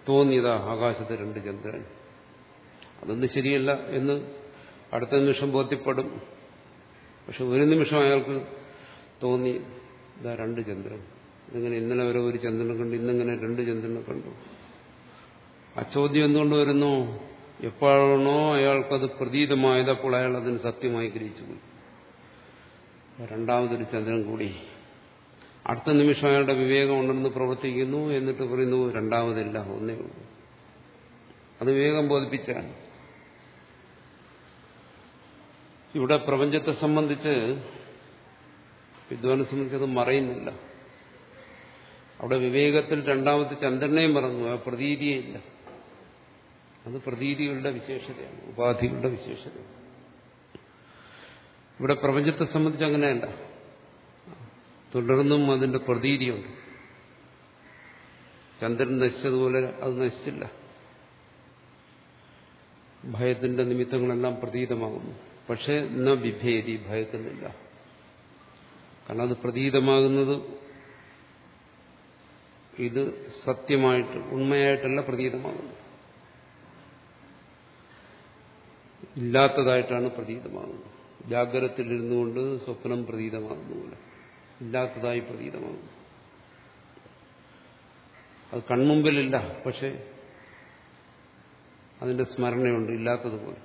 തോന്നിയതാ ആകാശത്ത് രണ്ട് ചന്ദ്രൻ. അതൊന്നും ശരിയല്ല എന്ന് അടുത്ത നിമിഷം ബോധ്യപ്പെടും. പക്ഷെ ഒരു നിമിഷം അയാൾക്ക് തോന്നി ഇതാ രണ്ട് ചന്ദ്രൻ. ഇതിങ്ങനെ ഇന്നലെ വരെ ഒരു ചന്ദ്രനെ കണ്ടു ഇന്നിങ്ങനെ രണ്ട് ചന്ദ്രനെ കണ്ടു? ആ ചോദ്യം എന്തുകൊണ്ട് വരുന്നു? എപ്പോഴാണോ അയാൾക്കത് പ്രതീതമായത് അപ്പോൾ അയാൾ അതിന് സത്യമായി ഗ്രഹിച്ചു പോയി രണ്ടാമതൊരു ചന്ദ്രൻ കൂടി. അടുത്ത നിമിഷം അയാളുടെ വിവേകം ഉണ്ടെന്ന് പ്രവർത്തിക്കുന്നു എന്നിട്ട് പറയുന്നു രണ്ടാമതില്ല ഒന്നേ ഉള്ളൂ. അത് വിവേകം ബോധിപ്പിച്ചാണ് ഇവിടെ പ്രപഞ്ചത്തെ സംബന്ധിച്ച് വിദ്വാനെ സംബന്ധിച്ച് അത് മറയുന്നില്ല. അവിടെ വിവേകത്തിൽ രണ്ടാമത്തെ ചന്ദ്രനെയും മറന്നു ആ പ്രതീതിയില്ല അത് പ്രതീതികളുടെ വിശേഷതയാണ് ഉപാധികളുടെ വിശേഷതയാണ്. ഇവിടെ പ്രപഞ്ചത്തെ സംബന്ധിച്ച് അങ്ങനെയല്ല. തുടർന്നും അതിന്റെ പ്രതീതിയുണ്ട്. ചന്ദ്രൻ നശിച്ചതുപോലെ അത് നശിച്ചില്ല. ഭയത്തിന്റെ നിമിത്തങ്ങളെല്ലാം പ്രതീതമാകുന്നു. പക്ഷെ ന വിഭേദി ഭയക്കുന്നില്ല കാരണം അത് പ്രതീതമാകുന്നത് ഇത് സത്യമായിട്ട് ഉണ്മയായിട്ടല്ല പ്രതീതമാകുന്നത്. ഇല്ലാത്തതായിട്ടാണ് പ്രതീതമാകുന്നത്. ജാഗ്രതത്തിലിരുന്നു കൊണ്ട് സ്വപ്നം പ്രതീതമാകുന്ന പോലെ ഇല്ലാത്തതായി പ്രതീതമാകുന്നു. അത് കൺമുമ്പിലില്ല പക്ഷെ അതിന്റെ സ്മരണയുണ്ട് ഇല്ലാത്തതുപോലെ.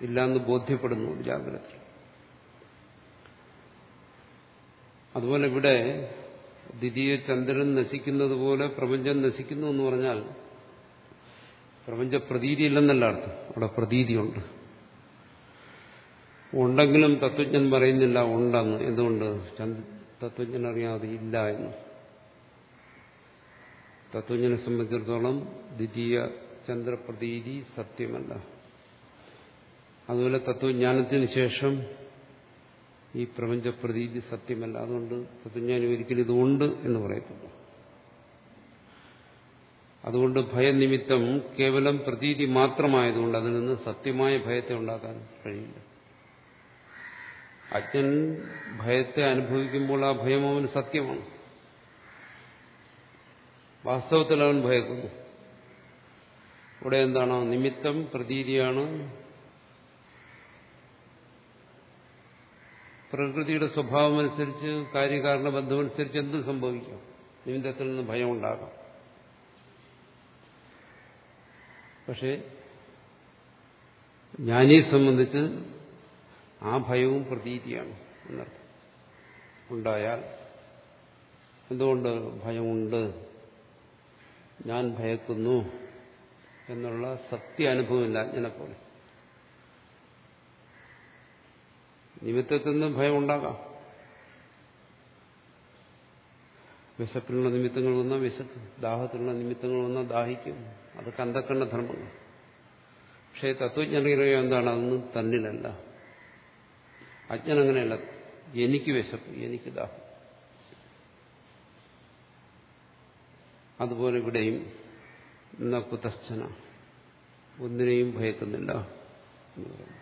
ഇല്ലാന്ന് ബോധ്യപ്പെടുന്നു ജാഗ്രത അതുപോലെ ഇവിടെ ദ്വിതീയ ചന്ദ്രൻ നശിക്കുന്നത് പോലെ പ്രപഞ്ചം നശിക്കുന്നു എന്ന് പറഞ്ഞാൽ പ്രപഞ്ച പ്രതീതി ഇല്ലെന്നല്ല അർത്ഥം. അവിടെ പ്രതീതിയുണ്ട്. ഉണ്ടെങ്കിലും തത്വജ്ഞൻ പറയുന്നില്ല ഉണ്ടെന്ന്. എന്തുകൊണ്ട്? തത്വജ്ഞൻ അറിയാതെ ഇല്ല എന്ന്. തത്വജ്ഞനെ സംബന്ധിച്ചിടത്തോളം ദ്വിതീയ ചന്ദ്രപ്രതീതി സത്യമല്ല. അതുപോലെ തത്വജ്ഞാനത്തിന് ശേഷം ഈ പ്രപഞ്ച പ്രതീതി സത്യമല്ല. അതുകൊണ്ട് തത്വജ്ഞാനി ഒരിക്കലും ഇതുണ്ട് എന്ന് പറയത്തുള്ളൂ അതുകൊണ്ട് ഭയനിമിത്തം കേവലം പ്രതീതി മാത്രമായതുകൊണ്ട് അതിൽ നിന്ന് സത്യമായ ഭയത്തെ ഉണ്ടാക്കാൻ കഴിയില്ല. അജ്ഞൻ ഭയത്തെ അനുഭവിക്കുമ്പോൾ ആ ഭയം അവന് സത്യമാണ്. വാസ്തവത്തിൽ അവൻ ഭയക്കുന്നു. ഇവിടെ എന്താണ്? നിമിത്തം പ്രതീതിയാണ്. പ്രകൃതിയുടെ സ്വഭാവമനുസരിച്ച് കാര്യകാരണ ബന്ധമനുസരിച്ച് എന്ത് സംഭവിക്കാം. നിമിത്തത്തിൽ നിന്ന് ഭയം ഉണ്ടാകാം പക്ഷേ ജ്ഞാനിയെ സംബന്ധിച്ച് ആ ഭയവും പ്രതീതിയാണ് എന്നർത്ഥം. ഉണ്ടായാൽ എന്തുകൊണ്ട് ഭയമുണ്ട്? ഞാൻ ഭയക്കുന്നു എന്നുള്ള സത്യ അനുഭവമില്ല അജ്ഞനെ പോലെ നിമിത്തത്തിൽ നിന്ന് ഭയം ഉണ്ടാകാം. വിശപ്പിനുള്ള നിമിത്തങ്ങൾ വന്നാൽ വിശക്കും ദാഹത്തിനുള്ള നിമിത്തങ്ങൾ വന്നാൽ ദാഹിക്കും. അത് കന്തക്കണ്ട ധർമ്മങ്ങൾ. പക്ഷേ തത്വജ്ഞറിയ എന്താണ്? അതൊന്നും തന്നിലല്ല. അജ്ഞൻ അങ്ങനെയല്ല എനിക്ക് വിശപ്പ് എനിക്ക് ദാഹം. അതുപോലെ ഇവിടെയും കുതശ്ചന ഒന്നിനെയും ഭയക്കുന്നില്ല എന്ന് പറയുന്നു.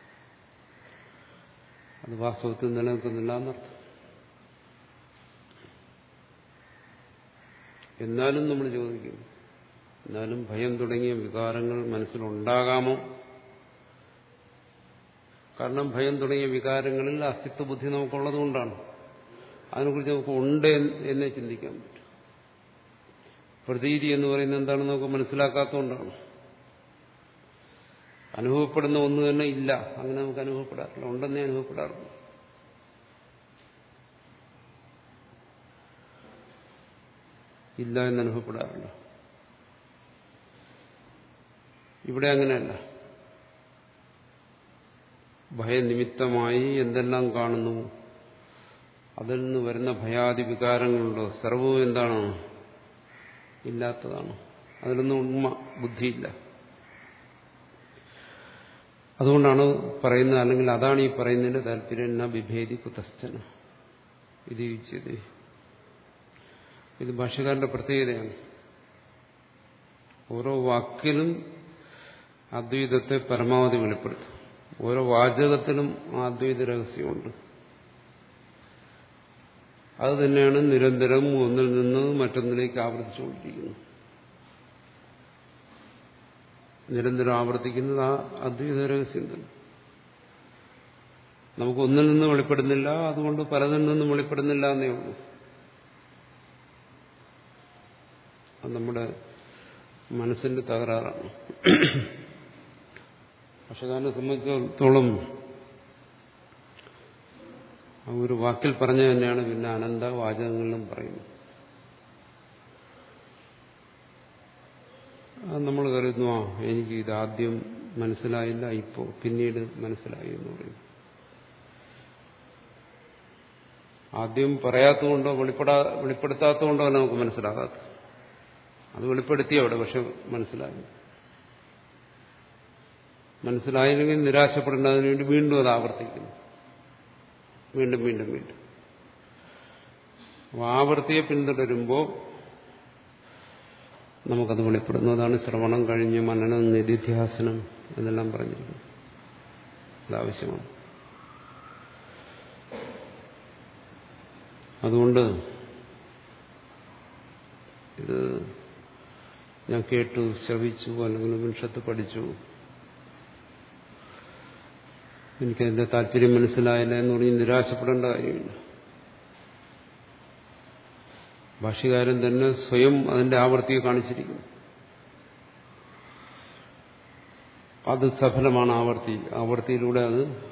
അത് വാസ്തവത്തിൽ നിലനിൽക്കുന്നില്ല എന്നർത്ഥം. എന്നാലും നമ്മൾ ചോദിക്കും എന്നാലും ഭയം തുടങ്ങിയ വികാരങ്ങൾ മനസ്സിലുണ്ടാകാമോ? കാരണം ഭയം തുടങ്ങിയ വികാരങ്ങളിൽ അസ്തിത്വ ബുദ്ധി നമുക്കുള്ളത് കൊണ്ടാണ്. അതിനെക്കുറിച്ച് നമുക്ക് ഉണ്ട് എന്നേ ചിന്തിക്കാൻ പറ്റും. പ്രതീതി എന്ന് പറയുന്നത് എന്താണെന്ന് നമുക്ക് മനസ്സിലാക്കാത്തതുകൊണ്ടാണ്. അനുഭവപ്പെടുന്ന ഒന്ന് തന്നെ ഇല്ല. അങ്ങനെ നമുക്ക് അനുഭവപ്പെടാറില്ല. ഉണ്ടെന്നേ അനുഭവപ്പെടാറുള്ളൂ. ഇല്ല എന്ന് അനുഭവപ്പെടാറില്ല. ഇവിടെ അങ്ങനെയല്ല. ഭയനിമിത്തമായി എന്തെല്ലാം കാണുന്നു? അതിൽ നിന്ന് വരുന്ന ഭയാദി വികാരങ്ങളുണ്ടോ സർവവും എന്താണ്? ഇല്ലാത്തതാണ്. അതിലൊന്നും ഉണ്മ ബുദ്ധിയില്ല. അതുകൊണ്ടാണ് പറയുന്നത് അല്ലെങ്കിൽ അതാണ് ഈ പറയുന്നതിന്റെ താല്പര്യം വിഭേദി ബിഭേദി കുതസ്ഥന ഇത് ചോദിച്ചത് ഇത് ഭാഷകാരന്റെ പ്രത്യേകതയാണ്. ഓരോ വാക്കിലും അദ്വൈതത്തെ പരമാവധി വെളിപ്പെടുത്തും. ഓരോ വാചകത്തിലും അദ്വൈത രഹസ്യമുണ്ട്. അത് തന്നെയാണ് നിരന്തരം ഒന്നിൽ നിന്ന് മറ്റൊന്നിലേക്ക് ആവർത്തിച്ചുകൊണ്ടിരിക്കുന്നത്. നിരന്തരം ആവർത്തിക്കുന്നത് ആ അദ്വൈത രഹസ്യം തന്നെ. നമുക്ക് ഒന്നിൽ നിന്ന് വെളിപ്പെടുന്നില്ല അതുകൊണ്ട് പലതിൽ നിന്നും വെളിപ്പെടുന്നില്ല എന്നേ ഉള്ളൂ. നമ്മുടെ മനസ്സിന്റെ തകരാറാണ്. പക്ഷെ അതിനെ സംബന്ധിച്ചിടത്തോളം ഒരു വാക്കിൽ പറഞ്ഞു തന്നെയാണ് പിന്നെ അനന്ത വാചകങ്ങളിലും പറയുന്നത്. നമ്മൾ കരുതുന്നു ആ എനിക്ക് ആദ്യം മനസ്സിലായില്ല ഇപ്പോ പിന്നീട് മനസ്സിലായി എന്ന് പറയും ആദ്യം പറയാത്തതുകൊണ്ടോ വെളിപ്പെടാ വെളിപ്പെടുത്താത്തതുകൊണ്ടോ നമുക്ക് മനസ്സിലാകാത്ത അത് വെളിപ്പെടുത്തി അവിടെ പക്ഷെ മനസ്സിലായി മനസ്സിലായില്ലെങ്കിൽ നിരാശപ്പെടേണ്ട അതിനുവേണ്ടി വീണ്ടും അത് ആവർത്തിക്കുന്നു. വീണ്ടും വീണ്ടും വീണ്ടും. ആവർത്തിയെ പിന്തുടരുമ്പോൾ നമുക്കത് വെളിപ്പെടുന്നു. അതാണ് ശ്രവണം കഴിഞ്ഞ് മനനം നിധിധ്യാസനം എന്നെല്ലാം പറഞ്ഞിരിക്കുന്നത് അതാവശ്യമാണ് അതുകൊണ്ട് ഇത് ഞാൻ കേട്ടു ശ്രവിച്ചു അല്ലെങ്കിൽ ഉപനിഷത്ത് പഠിച്ചു. എനിക്കതിന്റെ താല്പര്യം മനസ്സിലായില്ല എന്ന് പറഞ്ഞ് നിരാശപ്പെടേണ്ട കാര്യമില്ല. ഭാഷകാരൻ തന്നെ സ്വയം അതിന്റെ ആവർത്തിയെ കാണിച്ചിരിക്കുന്നു. അത് സഫലമാണ് ആവർത്തി. ആവർത്തിയിലൂടെ അത്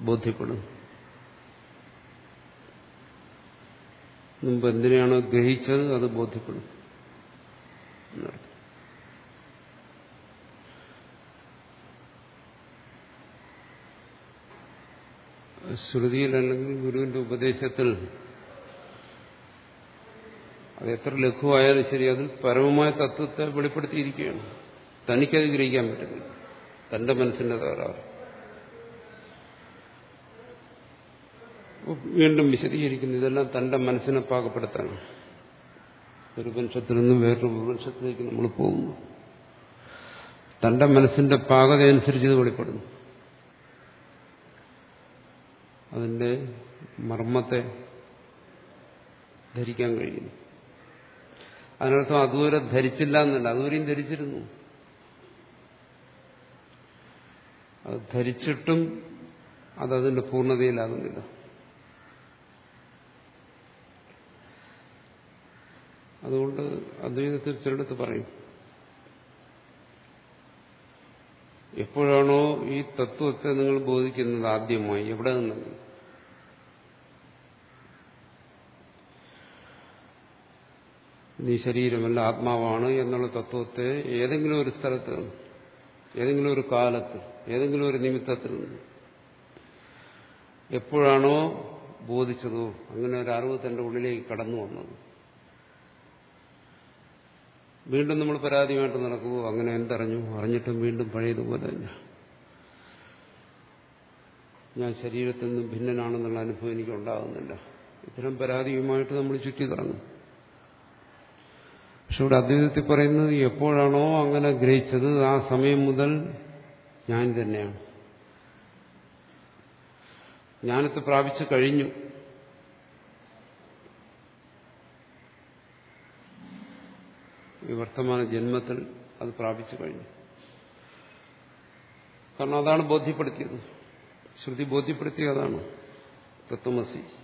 ബോധ്യപ്പെടും. മുമ്പ് എന്തിനാണോ ഗ്രഹിച്ചത് അത് ബോധ്യപ്പെടും. എന്നർത്ഥം. ശ്രുതിയിൽ അല്ലെങ്കിൽ ഗുരുവിന്റെ ഉപദേശത്തിൽ അത് എത്ര ലഘുവായാലും ശരി അതിൽ പരമമായ തത്വത്തെ വെളിപ്പെടുത്തിയിരിക്കുകയാണ്. തനിക്കത് ഗ്രഹിക്കാൻ പറ്റുന്നില്ല. തന്റെ മനസ്സിന്റെ തകരാറ് വീണ്ടും വിശദീകരിക്കുന്നു ഇതെല്ലാം തന്റെ മനസ്സിനെ പാകപ്പെടുത്താണ്. ഒരു വംശത്തിൽ നിന്നും വേറൊരു വംശത്തിലേക്ക് നമ്മൾ പോകുന്നു. തന്റെ മനസ്സിന്റെ പാകതയനുസരിച്ച് ഇത് വെളിപ്പെടുന്നു. അതിന്റെ മർമ്മത്തെ ധരിക്കാൻ കഴിയുന്നു. അതിനർത്ഥം അതുവരെ ധരിച്ചില്ല എന്നല്ല അതുവരെയും ധരിച്ചിരുന്നു. അത് ധരിച്ചിട്ടും അതതിന്റെ പൂർണതയിലാകുന്നില്ല. അതുകൊണ്ട് അദ്വൈതത്തിൽ ചിലടത്ത് പറയും എപ്പോഴാണോ ഈ തത്വത്തെ നിങ്ങൾ ബോധിക്കുന്നത് ആദ്യമായി എവിടെ നിന്നെങ്കിലും നീ ശരീരമല്ല ആത്മാവാണ് എന്നുള്ള തത്വത്തെ ഏതെങ്കിലും ഒരു സ്ഥലത്ത് ഏതെങ്കിലും ഒരു കാലത്ത് ഏതെങ്കിലും ഒരു നിമിത്തത്തിൽ എപ്പോഴാണോ ബോധിച്ചതോ അങ്ങനെ ഒരു അറിവ് തന്റെ ഉള്ളിലേക്ക് കടന്നു വന്നത്. വീണ്ടും നമ്മൾ പരാതിയുമായിട്ട് നടക്കുമോ അങ്ങനെ എന്തറിഞ്ഞു? അറിഞ്ഞിട്ടും വീണ്ടും പഴയതുപോലെ തന്നെ. ഞാൻ ശരീരത്തിൽ നിന്നും ഭിന്നനാണെന്നുള്ള അനുഭവം എനിക്ക് ഉണ്ടാകുന്നില്ല ഇത്തരം പരാതിയുമായിട്ട് നമ്മൾ ചുറ്റി കറങ്ങും പക്ഷെ ഇവിടെ അദ്വൈതത്തിൽ പറയുന്നത് എപ്പോഴാണോ അങ്ങനെ ഗ്രഹിച്ചത് ആ സമയം മുതൽ ഞാൻ തന്നെയാണ്. ജ്ഞാനത്തെ പ്രാപിച്ചു കഴിഞ്ഞു. ഈ വർത്തമാന ജന്മത്തിൽ അത് പ്രാപിച്ചു കഴിഞ്ഞു. കാരണം അതാണ് ബോധ്യപ്പെടുത്തിയത്. ശ്രുതി ബോധ്യപ്പെടുത്തിയ അതാണ് തത്വമസി.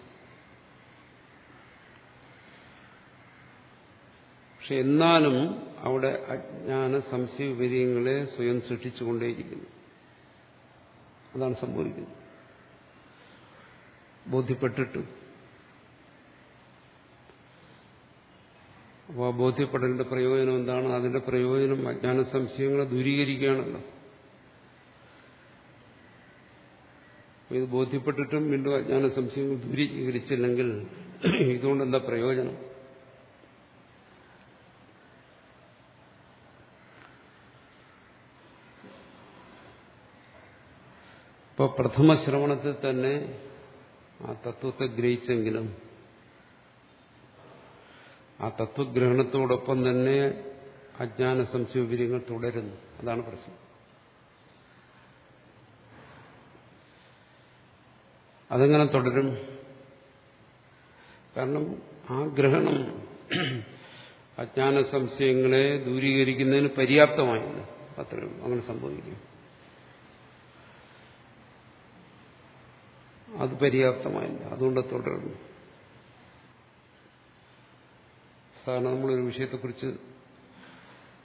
പക്ഷെ എന്നാലും അവിടെ അജ്ഞാന സംശയ വിപര്യങ്ങളെ സ്വയം സൃഷ്ടിച്ചുകൊണ്ടേയിരിക്കുന്നു. അതാണ് സംഭവിക്കുന്നത്. ബോധ്യപ്പെട്ടിട്ട്. അപ്പോൾ ആ ബോധ്യപ്പെടലിന്റെ പ്രയോജനം എന്താണ്? അതിന്റെ പ്രയോജനം അജ്ഞാന സംശയങ്ങളെ ദൂരീകരിക്കുകയാണല്ലോ. ഇത് ബോധ്യപ്പെട്ടിട്ടും വീണ്ടും അജ്ഞാന സംശയങ്ങൾ ദൂരീകരിച്ചില്ലെങ്കിൽ ഇതുകൊണ്ട് എന്താ പ്രയോജനം? ഇപ്പോൾ പ്രഥമ ശ്രവണത്തിൽ തന്നെ ആ തത്വത്തെ ഗ്രഹിച്ചെങ്കിലും ആ തത്വഗ്രഹണത്തോടൊപ്പം തന്നെ അജ്ഞാന സംശയവിര്യങ്ങൾ തുടരുന്നു. അതാണ് പ്രശ്നം. അതെങ്ങനെ തുടരും? കാരണം ആ ഗ്രഹണം അജ്ഞാന സംശയങ്ങളെ ദൂരീകരിക്കുന്നതിന് പര്യാപ്തമായില്ല. അത്രയും അങ്ങനെ സംഭവിക്കും. അത് പര്യാപ്തമായില്ല. അതുകൊണ്ട് തുടരുന്നു. സാധാരണ നമ്മളൊരു വിഷയത്തെക്കുറിച്ച്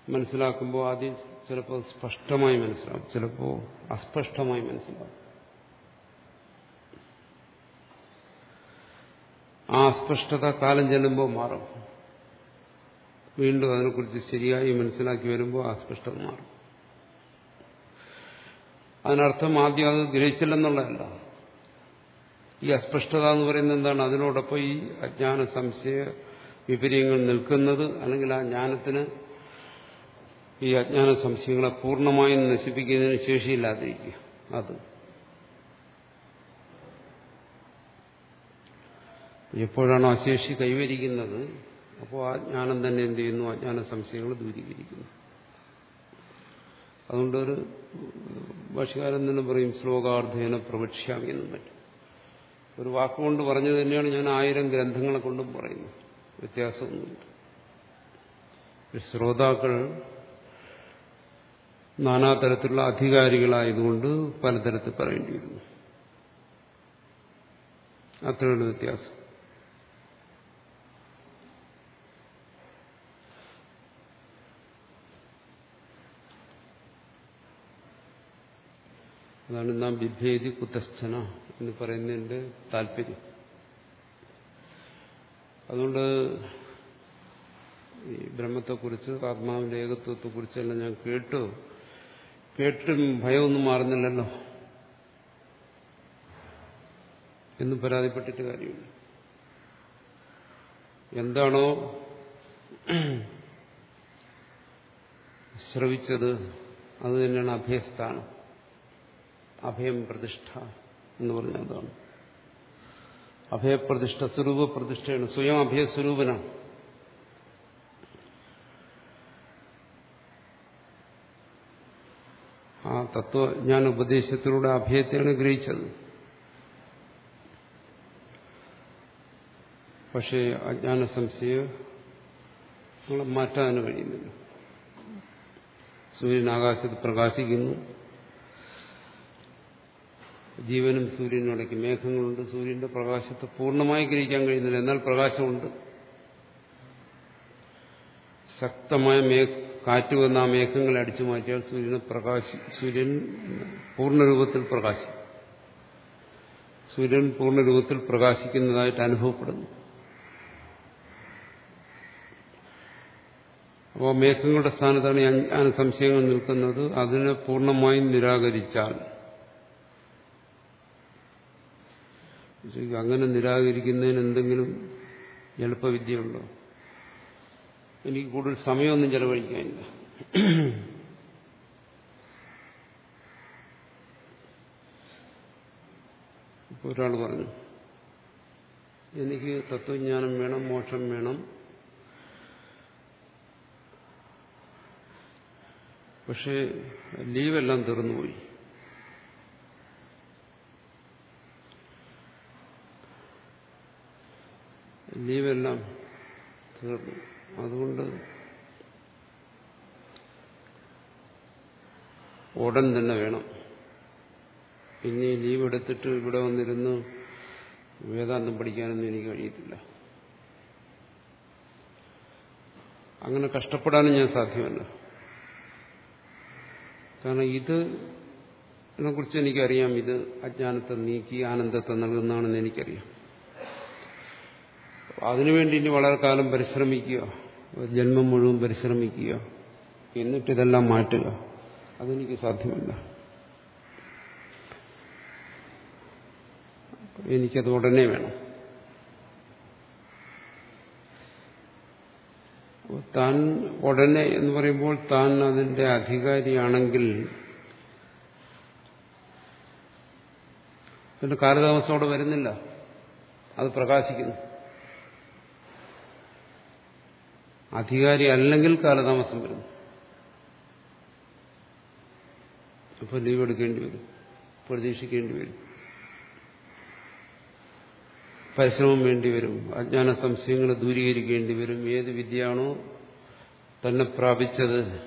മനസ്സിലാക്കുമ്പോൾ ആദ്യം ചിലപ്പോൾ സ്പഷ്ടമായി മനസ്സിലാവും. ചിലപ്പോൾ അസ്പഷ്ടമായി മനസ്സിലാവും. ആ അസ്പഷ്ടത കാലം ചെല്ലുമ്പോൾ മാറും. വീണ്ടും അതിനെക്കുറിച്ച് ശരിയായി മനസ്സിലാക്കി വരുമ്പോൾ അസ്പഷ്ടത മാറും. അതിനർത്ഥം ആദ്യം അത് ഗ്രഹിച്ചില്ലെന്നുള്ളതല്ല. ഈ അസ്പഷ്ടത എന്ന് പറയുന്നത് എന്താണ്? അതിനോടൊപ്പം ഈ അജ്ഞാന സംശയ വിപര്യങ്ങൾ നിൽക്കുന്നത് അല്ലെങ്കിൽ ആ ജ്ഞാനത്തിന് ഈ അജ്ഞാന സംശയങ്ങളെ പൂർണമായും നശിപ്പിക്കുന്നതിന് ശേഷിയില്ലാതിരിക്കുക. അത്. എപ്പോഴാണോ ആ ശേഷി കൈവരിക്കുന്നത് അപ്പോൾ ആ ജ്ഞാനം തന്നെ എന്ത് ചെയ്യുന്നു? അജ്ഞാന സംശയങ്ങൾ ദൂരീകരിക്കുന്നു. അതുകൊണ്ട് ഒരു ഭാഷകാരൻ തന്നെ പറയും ശ്ലോകാർത്ഥേന പ്രവക്ഷ്യാമി എന്നും പറ്റും. ഒരു വാക്കുകൊണ്ട് പറഞ്ഞു തന്നെയാണ് ഞാൻ ആയിരം ഗ്രന്ഥങ്ങളെ കൊണ്ടും പറയുന്നത്. വ്യത്യാസമൊന്നുമില്ല. ശ്രോതാക്കൾ നാനാതരത്തിലുള്ള അധികാരികളായതുകൊണ്ട് പലതരത്തിൽ പറയേണ്ടി വരുന്നു അത്രയുള്ള വ്യത്യാസം. അതാണ് നാം വിഭേദി കുതസ്ഥന എന്ന് പറയുന്നതിന്റെ താല്പര്യം. അതുകൊണ്ട് ഈ ബ്രഹ്മത്തെക്കുറിച്ച് ആത്മാവിന്റെ ഏകത്വത്തെക്കുറിച്ചെല്ലാം ഞാൻ കേട്ടു. കേട്ടും ഭയമൊന്നും മാറുന്നില്ലല്ലോ. എന്നും പരാതിപ്പെട്ടിട്ട് കാര്യമില്ല. എന്താണോ ശ്രവിച്ചത് അത് തന്നെയാണ് അഭയസ്ഥാനം. അഭയം പ്രതിഷ്ഠ. എന്ന് പറഞ്ഞാൽ എന്താണ് അഭയപ്രതിഷ്ഠ സ്വരൂപ പ്രതിഷ്ഠയാണ് സ്വയം അഭയസ്വരൂപനാണ്. ആ തത്വജ്ഞാന ഉപദേശത്തിലൂടെ അഭയത്തെയാണ് ഗ്രഹിച്ചത്. പക്ഷേ അജ്ഞാന സംശയങ്ങളെ മാറ്റാൻ കഴിയുന്നില്ല. സൂര്യൻ ആകാശത്ത് പ്രകാശിക്കുന്നു. ജീവനും സൂര്യനും ഇടയ്ക്ക് മേഘങ്ങളുണ്ട്. സൂര്യന്റെ പ്രകാശത്തെ പൂർണമായി ഗ്രഹിക്കാൻ കഴിയുന്നില്ല. എന്നാൽ പ്രകാശമുണ്ട്. ശക്തമായ മേഘ കാറ്റ് വന്ന ആ മേഘങ്ങളെ അടിച്ചു മാറ്റിയാൽ സൂര്യനെ പ്രകാശി സൂര്യൻ പൂർണരൂപത്തിൽ പ്രകാശി സൂര്യൻ പൂർണരൂപത്തിൽ പ്രകാശിക്കുന്നതായിട്ട് അനുഭവപ്പെടുന്നു. അപ്പോൾ മേഘങ്ങളുടെ സ്ഥാനത്താണ് അജ്ഞാന സംശയങ്ങൾ നിൽക്കുന്നത്. അതിനെ പൂർണമായും നിരാകരിച്ചാൽ അങ്ങനെ നിരാകരിക്കുന്നതിന് എന്തെങ്കിലും എളുപ്പവിദ്യയുണ്ടോ? എനിക്ക് കൂടുതൽ സമയമൊന്നും ചെലവഴിക്കാനില്ല. ഇപ്പോൾ ഒരാൾ പറഞ്ഞു എനിക്ക് തത്വജ്ഞാനം വേണം മോക്ഷം വേണം. പക്ഷേ ലീവെല്ലാം തീർന്നുപോയി. ലീവെല്ലാം തീർന്നു. അതുകൊണ്ട് ഉടൻ തന്നെ വേണം. ഇനി ലീവ് എടുത്തിട്ട് ഇവിടെ വന്നിരുന്ന് വേദാന്തം പഠിക്കാനൊന്നും എനിക്ക് കഴിയത്തില്ല. അങ്ങനെ കഷ്ടപ്പെടാനും ഞാൻ സാധ്യമല്ല. കാരണം ഇത് ഇതിനെക്കുറിച്ച് എനിക്കറിയാം. ഇത് അജ്ഞാനത്തെ നീക്കി ആനന്ദത്തെ നൽകുന്നതാണെന്ന് എനിക്കറിയാം. അതിനുവേണ്ടി ഇനി വളരെ കാലം പരിശ്രമിക്കുക. ജന്മം മുഴുവൻ പരിശ്രമിക്കുക. എന്നിട്ടിതെല്ലാം മാറ്റുക. അതെനിക്ക് സാധ്യമല്ല. എനിക്കത് ഉടനെ വേണം. താൻ ഉടനെ എന്ന് പറയുമ്പോൾ താൻ അതിന്റെ അധികാരിയാണെങ്കിൽ പിന്നെ കാലതാമസം അവിടെ വരുന്നില്ല. അത് പ്രകാശിക്കുന്നു. അധികാരി അല്ലെങ്കിൽ കാലതാമസം വരും. അപ്പോൾ ലീവ് എടുക്കേണ്ടി വരും. പ്രതീക്ഷിക്കേണ്ടി വരും. പരിശ്രമം വേണ്ടി വരും. അജ്ഞാന സംശയങ്ങൾ ദൂരീകരിക്കേണ്ടി വരും. ഏത് വിദ്യയാണോ തന്നെ പ്രാപിച്ചത്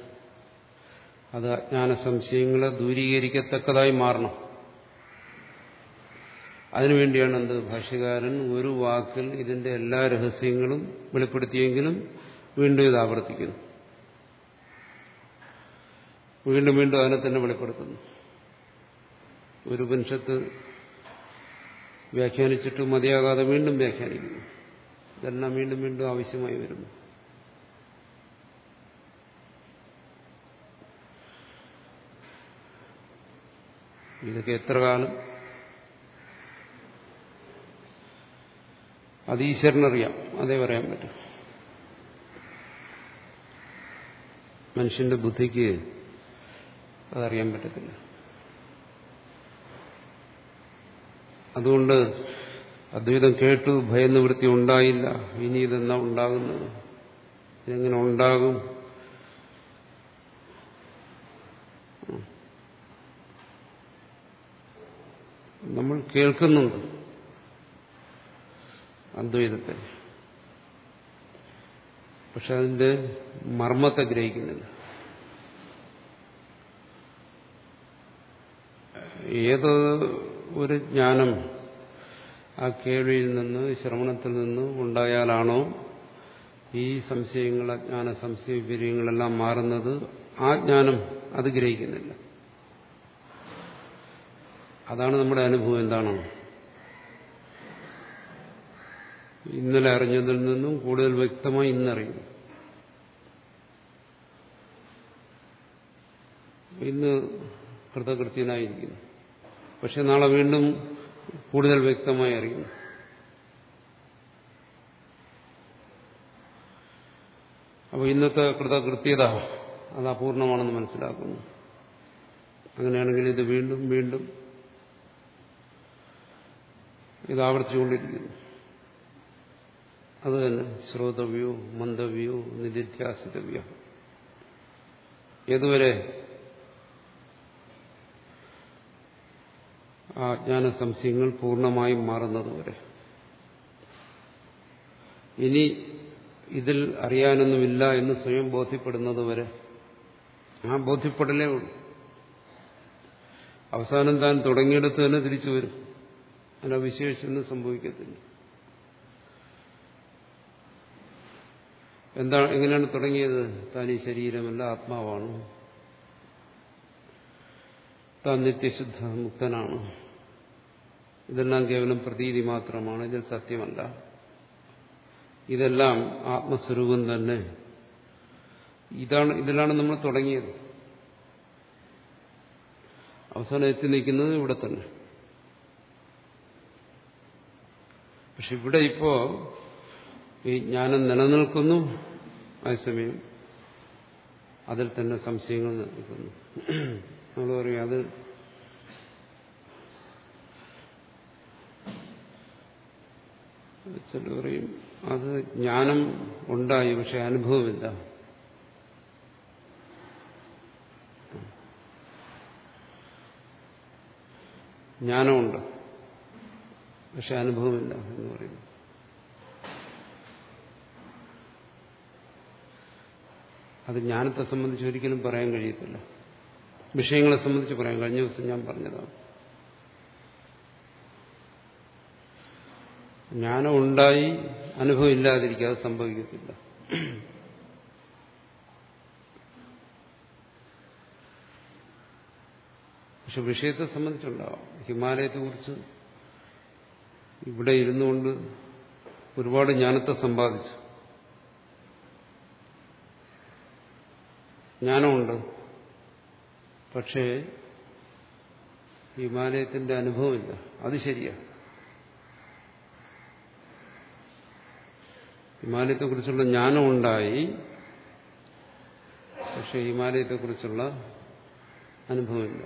അത് അജ്ഞാന സംശയങ്ങളെ ദൂരീകരിക്കത്തക്കതായി മാറണം. അതിനുവേണ്ടിയാണ് എന്ത്? ഭാഷ്യകാരൻ ഒരു വാക്കിൽ ഇതിന്റെ എല്ലാ രഹസ്യങ്ങളും വെളിപ്പെടുത്തിയെങ്കിലും വീണ്ടും ഇത് ആവർത്തിക്കുന്നു. വീണ്ടും വീണ്ടും അതിനെ തന്നെ വെളിപ്പെടുത്തുന്നു. ഒരു ഉപനിഷത്ത് വ്യാഖ്യാനിച്ചിട്ട് മതിയാകാതെ വീണ്ടും വ്യാഖ്യാനിക്കുന്നു. ഇതെല്ലാം വീണ്ടും വീണ്ടും ആവശ്യമായി വരുന്നു. ഇതൊക്കെ എത്ര കാലം? അത് ഈശ്വരനറിയാം. അതേ പറയാൻ പറ്റും. മനുഷ്യന്റെ ബുദ്ധിക്ക് അതറിയാൻ പറ്റത്തില്ല. അതുകൊണ്ട് അദ്വൈതം കേട്ടു ഭയനിവൃത്തി ഉണ്ടായില്ല. ഇനി ഇതെന്നാ ഉണ്ടാകുന്നത്? ഇതെങ്ങനെ ഉണ്ടാകും? നമ്മൾ കേൾക്കുന്നുണ്ട് അദ്വൈതത്തെ. പക്ഷെ അതിന്റെ മർമ്മത്തെ ഗ്രഹിക്കുന്നില്ല. ഏത് ഒരു ജ്ഞാനം ആ കേൾവിയിൽ നിന്ന് ശ്രവണത്തിൽ നിന്ന് ഉണ്ടായാലാണോ ഈ സംശയങ്ങൾ അജ്ഞാന സംശയ വിപര്യങ്ങളെല്ലാം മാറുന്നത്? ആ ജ്ഞാനം അത് ഗ്രഹിക്കുന്നില്ല. അതാണ് നമ്മുടെ അനുഭവം. എന്താണ്? ഇന്നലെ അറിഞ്ഞതിൽ നിന്നും കൂടുതൽ വ്യക്തമായി ഇന്നറിയുന്നു. ഇന്ന് കൃതകൃത്യനായിരിക്കുന്നു. പക്ഷെ നാളെ വീണ്ടും കൂടുതൽ വ്യക്തമായി അറിയുന്നു. അപ്പോൾ ഇന്നത്തെ കൃതകൃത്യത അത് അപൂർണമാണെന്ന് മനസ്സിലാക്കുന്നു. അങ്ങനെയാണെങ്കിൽ ഇത് വീണ്ടും വീണ്ടും ഇത് ആവർത്തിച്ചുകൊണ്ടിരിക്കുന്നു. അത് തന്നെ ശ്രോതവ്യോ മന്ദവ്യോ നിധിധ്യാസിതവ്യോ ഏതുവരെ ആ ജ്ഞാന സംശയങ്ങൾ പൂർണമായും മാറുന്നതുവരെ? ഇനി ഇതിൽ അറിയാനൊന്നുമില്ല എന്ന് സ്വയം ബോധ്യപ്പെടുന്നതുവരെ? ആ ബോധ്യപ്പെടലേ ഉള്ളൂ. അവസാനം താൻ തുടങ്ങിയെടുത്ത് തന്നെ തിരിച്ചു വരും. അല്ല വിശേഷിച്ചൊന്നും സംഭവിക്കത്തില്ല. എന്താ എങ്ങനെയാണ് തുടങ്ങിയത്? താൻ ഈ ശരീരമല്ല ആത്മാവാണ്. താൻ നിത്യശുദ്ധ മുക്തനാണ്. ഇതെല്ലാം കേവലം പ്രതീതി മാത്രമാണ് ഇതിൽ സത്യമല്ല. ഇതെല്ലാം ആത്മസ്വരൂപം തന്നെ. ഇതാണ് ഇതിലാണ് നമ്മൾ തുടങ്ങിയത്. അവസാനം എത്തി നിൽക്കുന്നത് ഇവിടെ തന്നെ. പക്ഷെ ഇവിടെ ഇപ്പോ ഈ ജ്ഞാനം നിലനിൽക്കുന്നു. അതേസമയം അതിൽ തന്നെ സംശയങ്ങൾ നിൽക്കുന്നു. നമ്മൾ പറയും അത് ചില പറയും അത് ജ്ഞാനം ഉണ്ടായി പക്ഷെ അനുഭവമില്ല. ജ്ഞാനമുണ്ട് പക്ഷെ അനുഭവമില്ല എന്ന് പറയുന്നു. അത് ജ്ഞാനത്തെ സംബന്ധിച്ച് ഒരിക്കലും പറയാൻ കഴിയത്തില്ല. വിഷയങ്ങളെ സംബന്ധിച്ച് പറയാം കഴിഞ്ഞ ദിവസം ഞാൻ പറഞ്ഞതാണ്. ജ്ഞാനം ഉണ്ടായി അനുഭവം ഇല്ലാതിരിക്കുക അത് സംഭവിക്കത്തില്ല. പക്ഷെ വിഷയത്തെ സംബന്ധിച്ചുണ്ടാവാം. ഹിമാലയത്തെ കുറിച്ച് ഇവിടെ ഇരുന്നുകൊണ്ട് ഒരുപാട് ജ്ഞാനത്തെ സമ്പാദിച്ചു. ജ്ഞാനമുണ്ട്. പക്ഷേ ഹിമാലയത്തിന്റെ അനുഭവമില്ല. അത് ശരിയാ. ഹിമാലയത്തെക്കുറിച്ചുള്ള ജ്ഞാനം ഉണ്ടായി പക്ഷെ ഹിമാലയത്തെക്കുറിച്ചുള്ള അനുഭവമില്ല.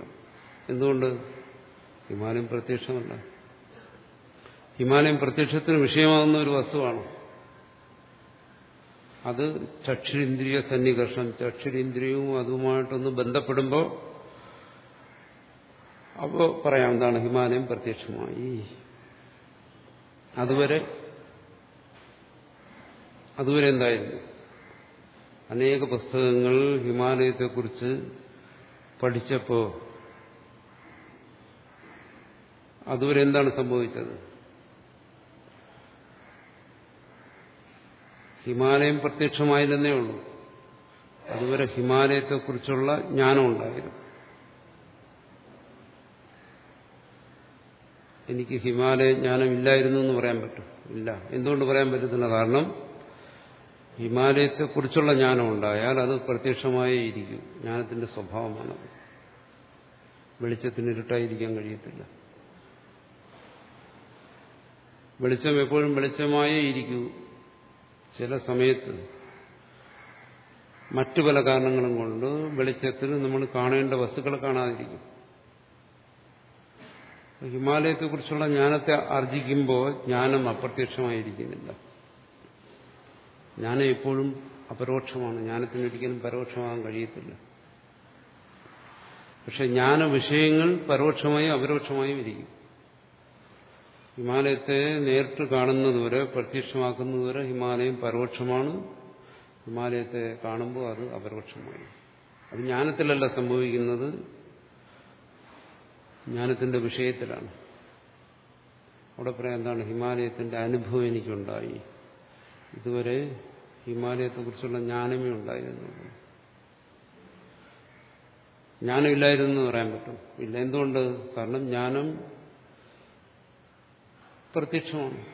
എന്തുകൊണ്ട്? ഹിമാലയം പ്രത്യക്ഷമല്ല. ഹിമാലയം പ്രത്യക്ഷത്തിന് വിഷയമാകുന്ന ഒരു വസ്തുവാണ്. അത് ചക്ഷുരിന്ദ്രിയ സന്നികർഷം. ചക്ഷുരിന്ദ്രിയവും അതുമായിട്ടൊന്ന് ബന്ധപ്പെടുമ്പോൾ അപ്പോൾ പറയാം എന്താണ് ഹിമാലയം പ്രത്യക്ഷമായി. അതുവരെ അതുവരെ എന്തായിരുന്നു? അനേക പുസ്തകങ്ങൾ ഹിമാലയത്തെക്കുറിച്ച് പഠിച്ചപ്പോൾ അതുവരെ എന്താണ് സംഭവിച്ചത്? ഹിമാലയം പ്രത്യക്ഷമായില്ലെന്നേ ഉള്ളൂ. അതുവരെ ഹിമാലയത്തെക്കുറിച്ചുള്ള ജ്ഞാനം ഉണ്ടായിരുന്നു. എനിക്ക് ഹിമാലയ ജ്ഞാനം ഇല്ലായിരുന്നു എന്ന് പറയാൻ പറ്റും. ഇല്ല. എന്തുകൊണ്ട് പറയാൻ പറ്റത്തില്ല? കാരണം ഹിമാലയത്തെക്കുറിച്ചുള്ള ജ്ഞാനം ഉണ്ടായാൽ അത് പ്രത്യക്ഷമായേ ഇരിക്കും. ജ്ഞാനത്തിന്റെ സ്വഭാവമാണ് വെളിച്ചത്തിന് ഇരുട്ടായിരിക്കാൻ കഴിയത്തില്ല. വെളിച്ചം എപ്പോഴും വെളിച്ചമായേ ഇരിക്കൂ. ചില സമയത്ത് മറ്റു പല കാരണങ്ങളും കൊണ്ട് വെളിച്ചത്തിൽ നമ്മൾ കാണേണ്ട വസ്തുക്കളെ കാണാതിരിക്കും. ഹിമാലയത്തെ കുറിച്ചുള്ള ജ്ഞാനത്തെ ആർജിക്കുമ്പോൾ ജ്ഞാനം അപ്രത്യക്ഷമായിരിക്കുന്നില്ല. ജ്ഞാനം എപ്പോഴും അപരോക്ഷമാണ്. ജ്ഞാനത്തിന് ഒരിക്കലും പരോക്ഷമാകാൻ കഴിയത്തില്ല. പക്ഷെ ജ്ഞാന വിഷയങ്ങൾ പരോക്ഷമായും അപരോക്ഷമായും ഇരിക്കും. ഹിമാലയത്തെ നേരിട്ട് കാണുന്നതുവരെ പ്രത്യക്ഷമാക്കുന്നതുവരെ ഹിമാലയം പരോക്ഷമാണ്. ഹിമാലയത്തെ കാണുമ്പോൾ അത് അപരോക്ഷമായി അത് ജ്ഞാനത്തിലല്ല സംഭവിക്കുന്നത്. ജ്ഞാനത്തിന്റെ വിഷയത്തിലാണ്. അവിടെ പറയാം എന്താണ്? ഹിമാലയത്തിന്റെ അനുഭവം എനിക്കുണ്ടായി. ഇതുവരെ ഹിമാലയത്തെക്കുറിച്ചുള്ള ജ്ഞാനമേ ഉണ്ടായിരുന്നു. ജ്ഞാനമില്ലായിരുന്നു എന്ന് പറയാൻ പറ്റും. ഇല്ല എന്തുകൊണ്ട്? കാരണം ജ്ഞാനം പ്രത്യക്ഷമാണ്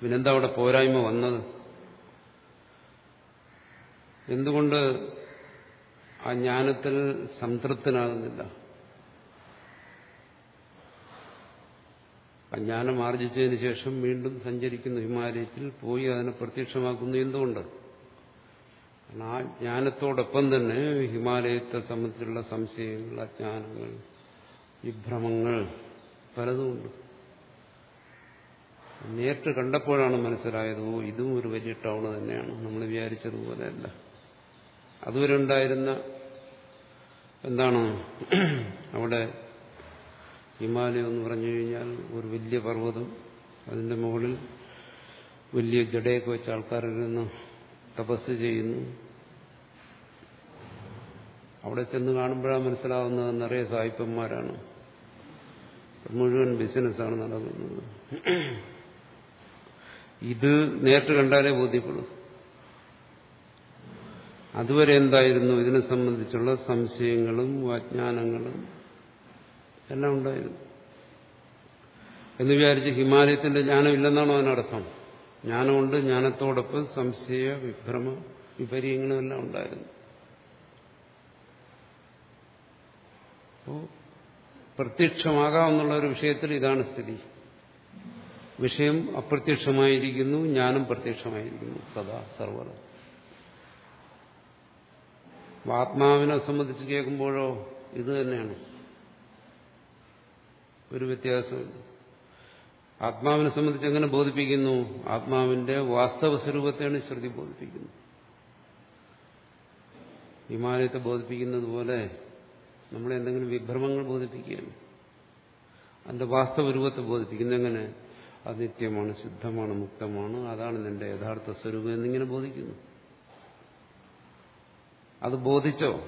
പിന്നെന്താ അവിടെ പോരായ്മ വന്നത്? എന്തുകൊണ്ട് ആ ജ്ഞാനത്തിൽ സംതൃപ്തനാകുന്നില്ല? ആ ജ്ഞാനം ആർജിച്ചതിന് ശേഷം വീണ്ടും സഞ്ചരിക്കുന്ന ഹിമാലയത്തിൽ പോയി അതിനെ പ്രത്യക്ഷമാക്കുന്നു എന്തുകൊണ്ട്? കാരണം ആ ജ്ഞാനത്തോടൊപ്പം തന്നെ ഹിമാലയത്തെ സംബന്ധിച്ചുള്ള സംശയങ്ങൾ അജ്ഞാനങ്ങൾ വിഭ്രമങ്ങൾ പലതുമുണ്ട്. നേരിട്ട് കണ്ടപ്പോഴാണ് മനസ്സിലായത് ഓ ഇതും ഒരു വലിയ ടൗൺ തന്നെയാണ്. നമ്മൾ വിചാരിച്ചതുപോലെയല്ല അതുവരെ ഉണ്ടായിരുന്ന എന്താണ് അവിടെ ഹിമാലയം എന്ന് പറഞ്ഞു കഴിഞ്ഞാൽ ഒരു വലിയ പർവതം അതിന്റെ മുകളിൽ വലിയ ജടയൊക്കെ വെച്ച ആൾക്കാരിരുന്ന് തപസ് ചെയ്യുന്നു. അവിടെ ചെന്ന് കാണുമ്പോഴാണ് മനസ്സിലാവുന്നത് നിറയെ സായിപ്പന്മാരാണ്. മുഴുവൻ ബിസിനസ്സാണ് നടക്കുന്നത്. ഇത് നേരിട്ട് കണ്ടാലേ ബോധ്യപ്പെടും. അതുവരെ എന്തായിരുന്നു? ഇതിനെ സംബന്ധിച്ചുള്ള സംശയങ്ങളും വാജ്ഞാനങ്ങളും എല്ലാം ഉണ്ടായിരുന്നു. എന്ന് വിചാരിച്ച് ഹിമാലയത്തിന്റെ ജ്ഞാനം ജ്ഞാനമില്ലെന്നാണോ അതിനർത്ഥം? ജ്ഞാനമുണ്ട് ജ്ഞാനത്തോടൊപ്പം സംശയ വിഭ്രമ വിപര്യങ്ങളും എല്ലാം ഉണ്ടായിരുന്നു. പ്രത്യക്ഷമാകാമെന്നുള്ള ഒരു വിഷയത്തിൽ ഇതാണ് സ്ഥിതി. വിഷയം അപ്രത്യക്ഷമായിരിക്കുന്നു ജ്ഞാനം പ്രത്യക്ഷമായിരിക്കുന്നു സദാ സർവത ആത്മാവിനെ സംബന്ധിച്ച് കേൾക്കുമ്പോഴോ ഇത് തന്നെയാണ്. ഒരു വ്യത്യാസമില്ല ആത്മാവിനെ സംബന്ധിച്ച് എങ്ങനെ ബോധിപ്പിക്കുന്നു? ആത്മാവിന്റെ വാസ്തവ സ്വരൂപത്തെയാണ് ശ്രുതി ബോധിപ്പിക്കുന്നത്. ഹിമാലയത്തെ ബോധിപ്പിക്കുന്നത് പോലെ നമ്മളെ എന്തെങ്കിലും വിഭ്രമങ്ങൾ ബോധിപ്പിക്കുകയാണ്. അതിന്റെ വാസ്തവ രൂപത്തെ ബോധിപ്പിക്കുന്നത് എങ്ങനെ? അനിത്യമാണ് ശുദ്ധമാണ് മുക്തമാണ് അതാണ് നിന്റെ യഥാർത്ഥ സ്വരൂപം എന്നിങ്ങനെ ബോധിക്കുന്നു. അത് ബോധിച്ചോ?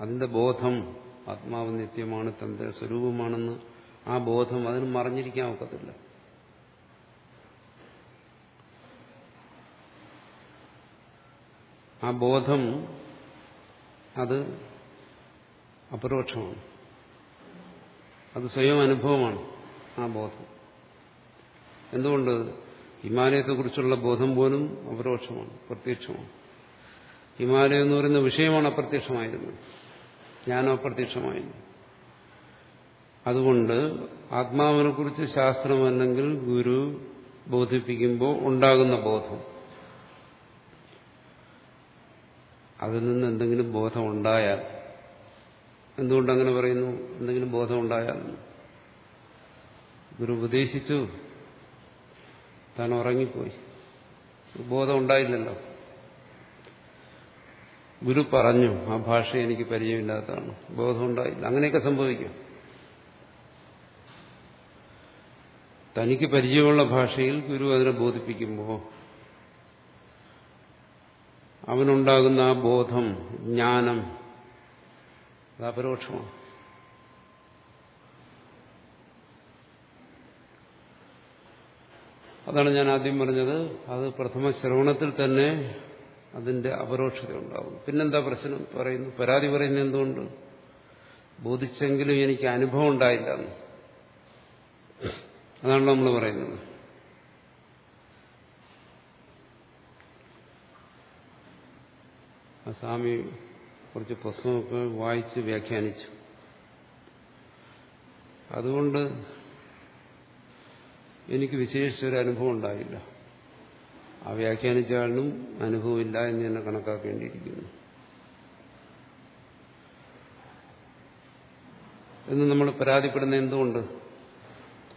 അതിന്റെ ബോധം ആത്മാവ് നിത്യമാണ് തന്റെ സ്വരൂപമാണെന്ന് ആ ബോധം അതിന് മറിഞ്ഞിരിക്കാൻ ഒക്കത്തില്ല. ആ ബോധം അത് അപരോക്ഷമാണ്. അത് സ്വയം അനുഭവമാണ് ആ ബോധം. എന്തുകൊണ്ട്? ഹിമാലയത്തെക്കുറിച്ചുള്ള ബോധം പോലും അപരോക്ഷമാണ് പ്രത്യക്ഷമാണ് ഹിമാലയം എന്ന് പറയുന്ന വിഷയമാണ് അപ്രത്യക്ഷമായിരുന്നത്. ജ്ഞാനം അപ്രത്യക്ഷമായിരുന്നു. അതുകൊണ്ട് ആത്മാവിനെക്കുറിച്ച് കുറിച്ച് ശാസ്ത്രം അല്ലെങ്കിൽ ഗുരു ബോധിപ്പിക്കുമ്പോൾ ഉണ്ടാകുന്ന ബോധം. അതിൽ നിന്ന് എന്തെങ്കിലും ബോധം ഉണ്ടായാൽ എന്തുകൊണ്ടങ്ങനെ പറയുന്നു? എന്തെങ്കിലും ബോധം ഉണ്ടായാൽ. ഗുരു ഉപദേശിച്ചു. താൻ ഉറങ്ങിപ്പോയി. ബോധം ഉണ്ടായില്ലല്ലോ. ഗുരു പറഞ്ഞു ആ ഭാഷ എനിക്ക് പരിചയമില്ലാത്തതാണ്. ബോധം ഉണ്ടായില്ല. അങ്ങനെയൊക്കെ സംഭവിക്കും. തനിക്ക് പരിചയമുള്ള ഭാഷയിൽ ഗുരു അതിനെ ബോധിപ്പിക്കുമ്പോൾ അവനുണ്ടാകുന്ന ആ ബോധം ജ്ഞാനം അത് അപരോക്ഷമാണ് അതാണ് ഞാൻ ആദ്യം പറഞ്ഞത്. അത് പ്രഥമ ശ്രവണത്തിൽ തന്നെ അതിന്റെ അപരോക്ഷത ഉണ്ടാവും പിന്നെന്താ പ്രശ്നം? പറയുന്നു പരാതി പറയുന്നത് എന്തുകൊണ്ട്? ബോധിച്ചെങ്കിലും എനിക്ക് അനുഭവം ഉണ്ടായില്ല അതാണ് നമ്മൾ പറയുന്നത്. ആ സ്വാമി കുറച്ച് പുസ്തകമൊക്കെ വായിച്ച് വ്യാഖ്യാനിച്ചു. അതുകൊണ്ട് എനിക്ക് വിശേഷിച്ചൊരു അനുഭവം ഉണ്ടായില്ല ആ വ്യാഖ്യാനിച്ചാലും അനുഭവമില്ല എന്ന് തന്നെ കണക്കാക്കേണ്ടിയിരിക്കുന്നു. എന്ന് നമ്മൾ പരാതിപ്പെടുന്ന എന്തുകൊണ്ട്?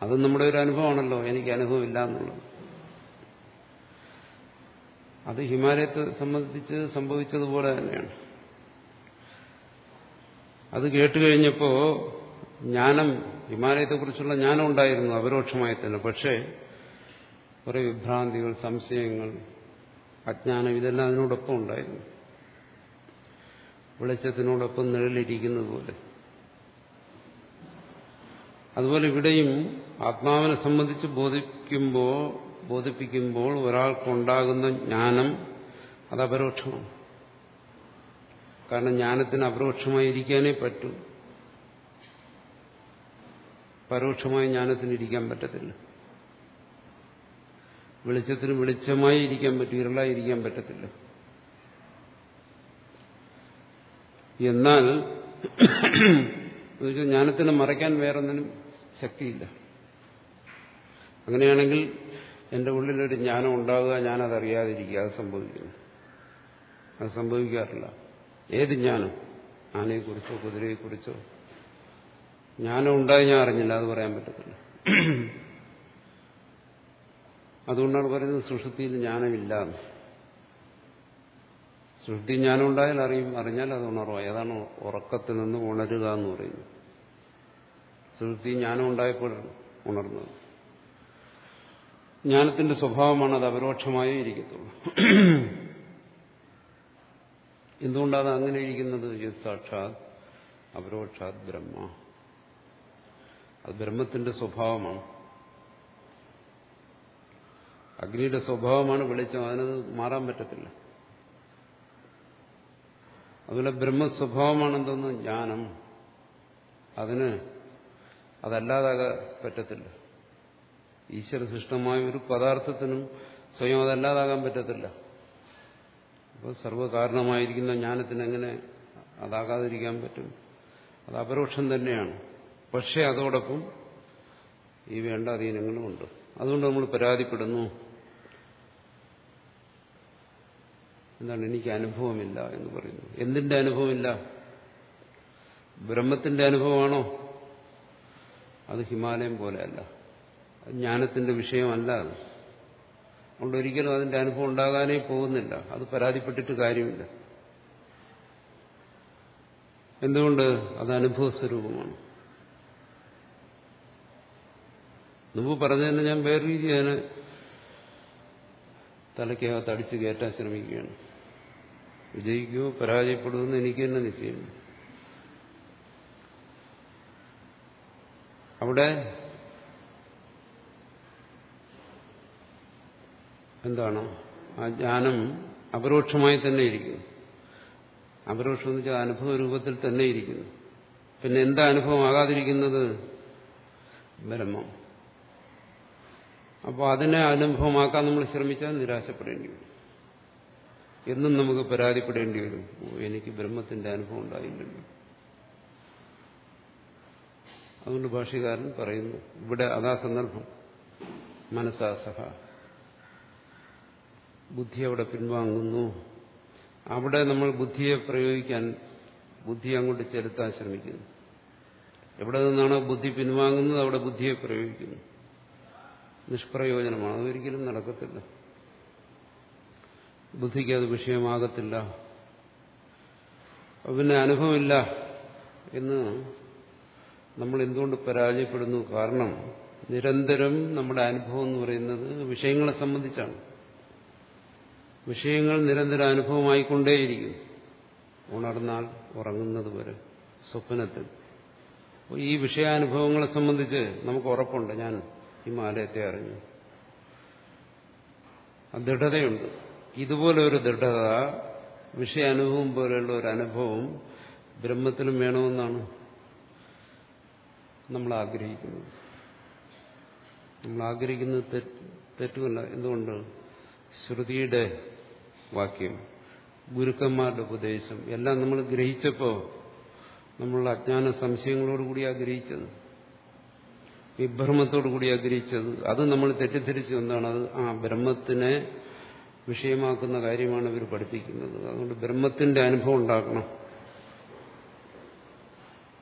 അത് നമ്മുടെ ഒരു അനുഭവമാണല്ലോ. എനിക്ക് അനുഭവമില്ല എന്നുള്ളത്. അത് ഹിമാലയത്തെ സംബന്ധിച്ച് സംഭവിച്ചതുപോലെ തന്നെയാണ്. അത് കേട്ടുകഴിഞ്ഞപ്പോ ജ്ഞാനം ഹിമാലയത്തെക്കുറിച്ചുള്ള ജ്ഞാനം ഉണ്ടായിരുന്നു അപരോക്ഷമായി തന്നെ. പക്ഷേ കുറെ വിഭ്രാന്തികൾ സംശയങ്ങൾ അജ്ഞാനം ഇതെല്ലാം അതിനോടൊപ്പം ഉണ്ടായിരുന്നു. വെളിച്ചത്തിനോടൊപ്പം നിഴലിരിക്കുന്നത് പോലെ. അതുപോലെ ഇവിടെയും ആത്മാവിനെ സംബന്ധിച്ച് ബോധിക്കുമ്പോൾ ബോധിപ്പിക്കുമ്പോൾ ഒരാൾക്കുണ്ടാകുന്ന ജ്ഞാനം അത് അപരോക്ഷമാണ് കാരണം ജ്ഞാനത്തിന് അപരോക്ഷമായി ഇരിക്കാനേ പറ്റൂ. പരോക്ഷമായ ജ്ഞാനത്തിന് ഇരിക്കാൻ പറ്റത്തില്ല. വെളിച്ചത്തിന് വെളിച്ചമായി ഇരിക്കാൻ പറ്റും ഇരുളായി ഇരിക്കാൻ പറ്റത്തില്ല. എന്നാൽ ജ്ഞാനത്തിന് മറയ്ക്കാൻ വേറൊന്നിനും ശക്തിയില്ല. അങ്ങനെയാണെങ്കിൽ എന്റെ ഉള്ളിലൊരു ജ്ഞാനം ഉണ്ടാകുക ഞാനതറിയാതിരിക്കുക അത് സംഭവിക്കുന്നു. അത് സംഭവിക്കാറില്ല. ഏത് ജ്ഞാനം? ആനയെക്കുറിച്ചോ കുതിരയെക്കുറിച്ചോ? ജ്ഞാനം ഉണ്ടായി ഞാൻ അറിഞ്ഞില്ല അത് പറയാൻ പറ്റത്തില്ല. അതുകൊണ്ടാണ് പറയുന്നത് സുഷുതിയിൽ ജ്ഞാനമില്ല സുഷുതി ജ്ഞാനം ഉണ്ടായാൽ അറിയും അറിഞ്ഞാൽ അത് ഉണർവായി. അതാണ് ഉറക്കത്തിൽ നിന്ന് ഉണരുക എന്ന് പറയുന്നത്. സുഷുതി ജ്ഞാനം ഉണ്ടായപ്പോഴാണ് ഉണർന്നത്. ജ്ഞാനത്തിന്റെ സ്വഭാവമാണ് അത് അപരോക്ഷമായേ ഇരിക്കത്തുള്ളൂ. എന്തുകൊണ്ടാണ് അങ്ങനെ ഇരിക്കുന്നത്? സാക്ഷാത് അപരോക്ഷാത് ബ്രഹ്മ. അത് ബ്രഹ്മത്തിന്റെ സ്വഭാവമാണ്. അഗ്നിയുടെ സ്വഭാവമാണ് വെളിച്ചം അതിനത് മാറാൻ പറ്റത്തില്ല. അതുപോലെ ബ്രഹ്മസ്വഭാവമാണ് എന്തെന്ന് ജ്ഞാനം. അതിന് അതല്ലാതാകാൻ പറ്റത്തില്ല. ഈശ്വര സൃഷ്ടമായ ഒരു പദാർത്ഥത്തിനും സ്വയം അതല്ലാതാകാൻ പറ്റത്തില്ല. അപ്പോൾ സർവകാരണമായിരിക്കുന്ന ജ്ഞാനത്തിന് എങ്ങനെ അതാകാതിരിക്കാൻ പറ്റും? അത് അപരോക്ഷം തന്നെയാണ്. പക്ഷേ അതോടൊപ്പം ഈ വേണ്ട അധീനങ്ങളുമുണ്ട്. അതുകൊണ്ട് നമ്മൾ പരാതിപ്പെടുന്നു. എന്താണ്? എനിക്ക് അനുഭവമില്ല എന്ന് പറയുന്നു. എന്തിന്റെ അനുഭവമില്ല? ബ്രഹ്മത്തിന്റെ അനുഭവമാണോ? അത് ഹിമാലയം പോലെയല്ല. ജ്ഞാനത്തിന്റെ വിഷയമല്ല അത്. അതുകൊണ്ട് ഒരിക്കലും അതിന്റെ അനുഭവം ഉണ്ടാകാനേ പോകുന്നില്ല. അത് പരാതിപ്പെട്ടിട്ട് കാര്യമില്ല. എന്തുകൊണ്ട്? അത് അനുഭവ സ്വരൂപമാണ് മുമ്പ് പറഞ്ഞതിന് ഞാൻ വേറെ രീതി അതിനെ തലയ്ക്കകത്ത് അടിച്ചു കയറ്റാൻ ശ്രമിക്കുകയാണ്. വിജയിക്കുമോ പരാജയപ്പെടുമെന്ന് എനിക്ക് തന്നെ നിശ്ചയം അവിടെ എന്താണ്? ആ ജ്ഞാനം അപരോക്ഷമായി തന്നെ ഇരിക്കുന്നു. അപരോക്ഷം എന്ന് വെച്ചാൽ അനുഭവ രൂപത്തിൽ തന്നെ ഇരിക്കുന്നു. പിന്നെ എന്താ അനുഭവമാകാതിരിക്കുന്നത്? ബ്രഹ്മം. അപ്പോൾ അതിനെ അനുഭവമാക്കാൻ നമ്മൾ ശ്രമിച്ചാൽ നിരാശപ്പെടേണ്ടി വരും. എന്നും നമുക്ക് പരാതിപ്പെടേണ്ടി വരും. എനിക്ക് ബ്രഹ്മത്തിന്റെ അനുഭവം ഉണ്ടായില്ലല്ലോ അതുകൊണ്ട് ഭാഷകാരൻ പറയുന്നു ഇവിടെ അതാ സന്ദർഭം. മനസ്സാസഹ ബുദ്ധി അവിടെ പിൻവാങ്ങുന്നു. അവിടെ നമ്മൾ ബുദ്ധിയെ പ്രയോഗിക്കാൻ ബുദ്ധി അങ്ങോട്ട് ചെലുത്താൻ ശ്രമിക്കുന്നു. എവിടെ നിന്നാണോ ബുദ്ധി പിൻവാങ്ങുന്നത് അവിടെ ബുദ്ധിയെ പ്രയോഗിക്കുന്നു. നിഷ്പ്രയോജനമാണ്. അതൊരിക്കലും നടക്കത്തില്ല. ബുദ്ധിക്ക് അത് വിഷയമാകത്തില്ല. പിന്നെ അനുഭവമില്ല എന്ന് നമ്മൾ എന്തുകൊണ്ട് പരാജയപ്പെടുന്നു? കാരണം നിരന്തരം നമ്മുടെ അനുഭവം എന്ന് പറയുന്നത് വിഷയങ്ങളെ സംബന്ധിച്ചാണ്. വിഷയങ്ങൾ നിരന്തരം അനുഭവമായിക്കൊണ്ടേയിരിക്കും. ഉണർന്നാൽ ഉറങ്ങുന്നത് വരെ സ്വപ്നത്തിൽ. ഈ വിഷയാനുഭവങ്ങളെ സംബന്ധിച്ച് നമുക്ക് ഉറപ്പുണ്ട്. ഞാൻ ഹിമാലയത്തെ അറിഞ്ഞു. ദൃഢതയുണ്ട്. ഇതുപോലെ ഒരു ദൃഢത വിഷയാനുഭവം പോലെയുള്ള ഒരു അനുഭവം ബ്രഹ്മത്തിനും വേണമെന്നാണ് നമ്മൾ ആഗ്രഹിക്കുന്നത്. നമ്മൾ ആഗ്രഹിക്കുന്നത് തെറ്റുമല്ല. എന്തുകൊണ്ട്? ശ്രുതിയുടെ വാക്യം ഗുരുക്കന്മാരുടെ ഉപദേശം എല്ലാം നമ്മൾ ഗ്രഹിച്ചപ്പോൾ നമ്മളുടെ അജ്ഞാന സംശയങ്ങളോടുകൂടി ആഗ്രഹിച്ചത് വിഭ്രമത്തോടു കൂടി ആഗ്രഹിച്ചത് അത് നമ്മൾ തെറ്റിദ്ധരിച്ചു എന്താണ് അത് ആ ബ്രഹ്മത്തിനെ വിഷയമാക്കുന്ന കാര്യമാണ് ഇവർ പഠിപ്പിക്കുന്നത്. അതുകൊണ്ട് ബ്രഹ്മത്തിന്റെ അനുഭവം ഉണ്ടാക്കണം.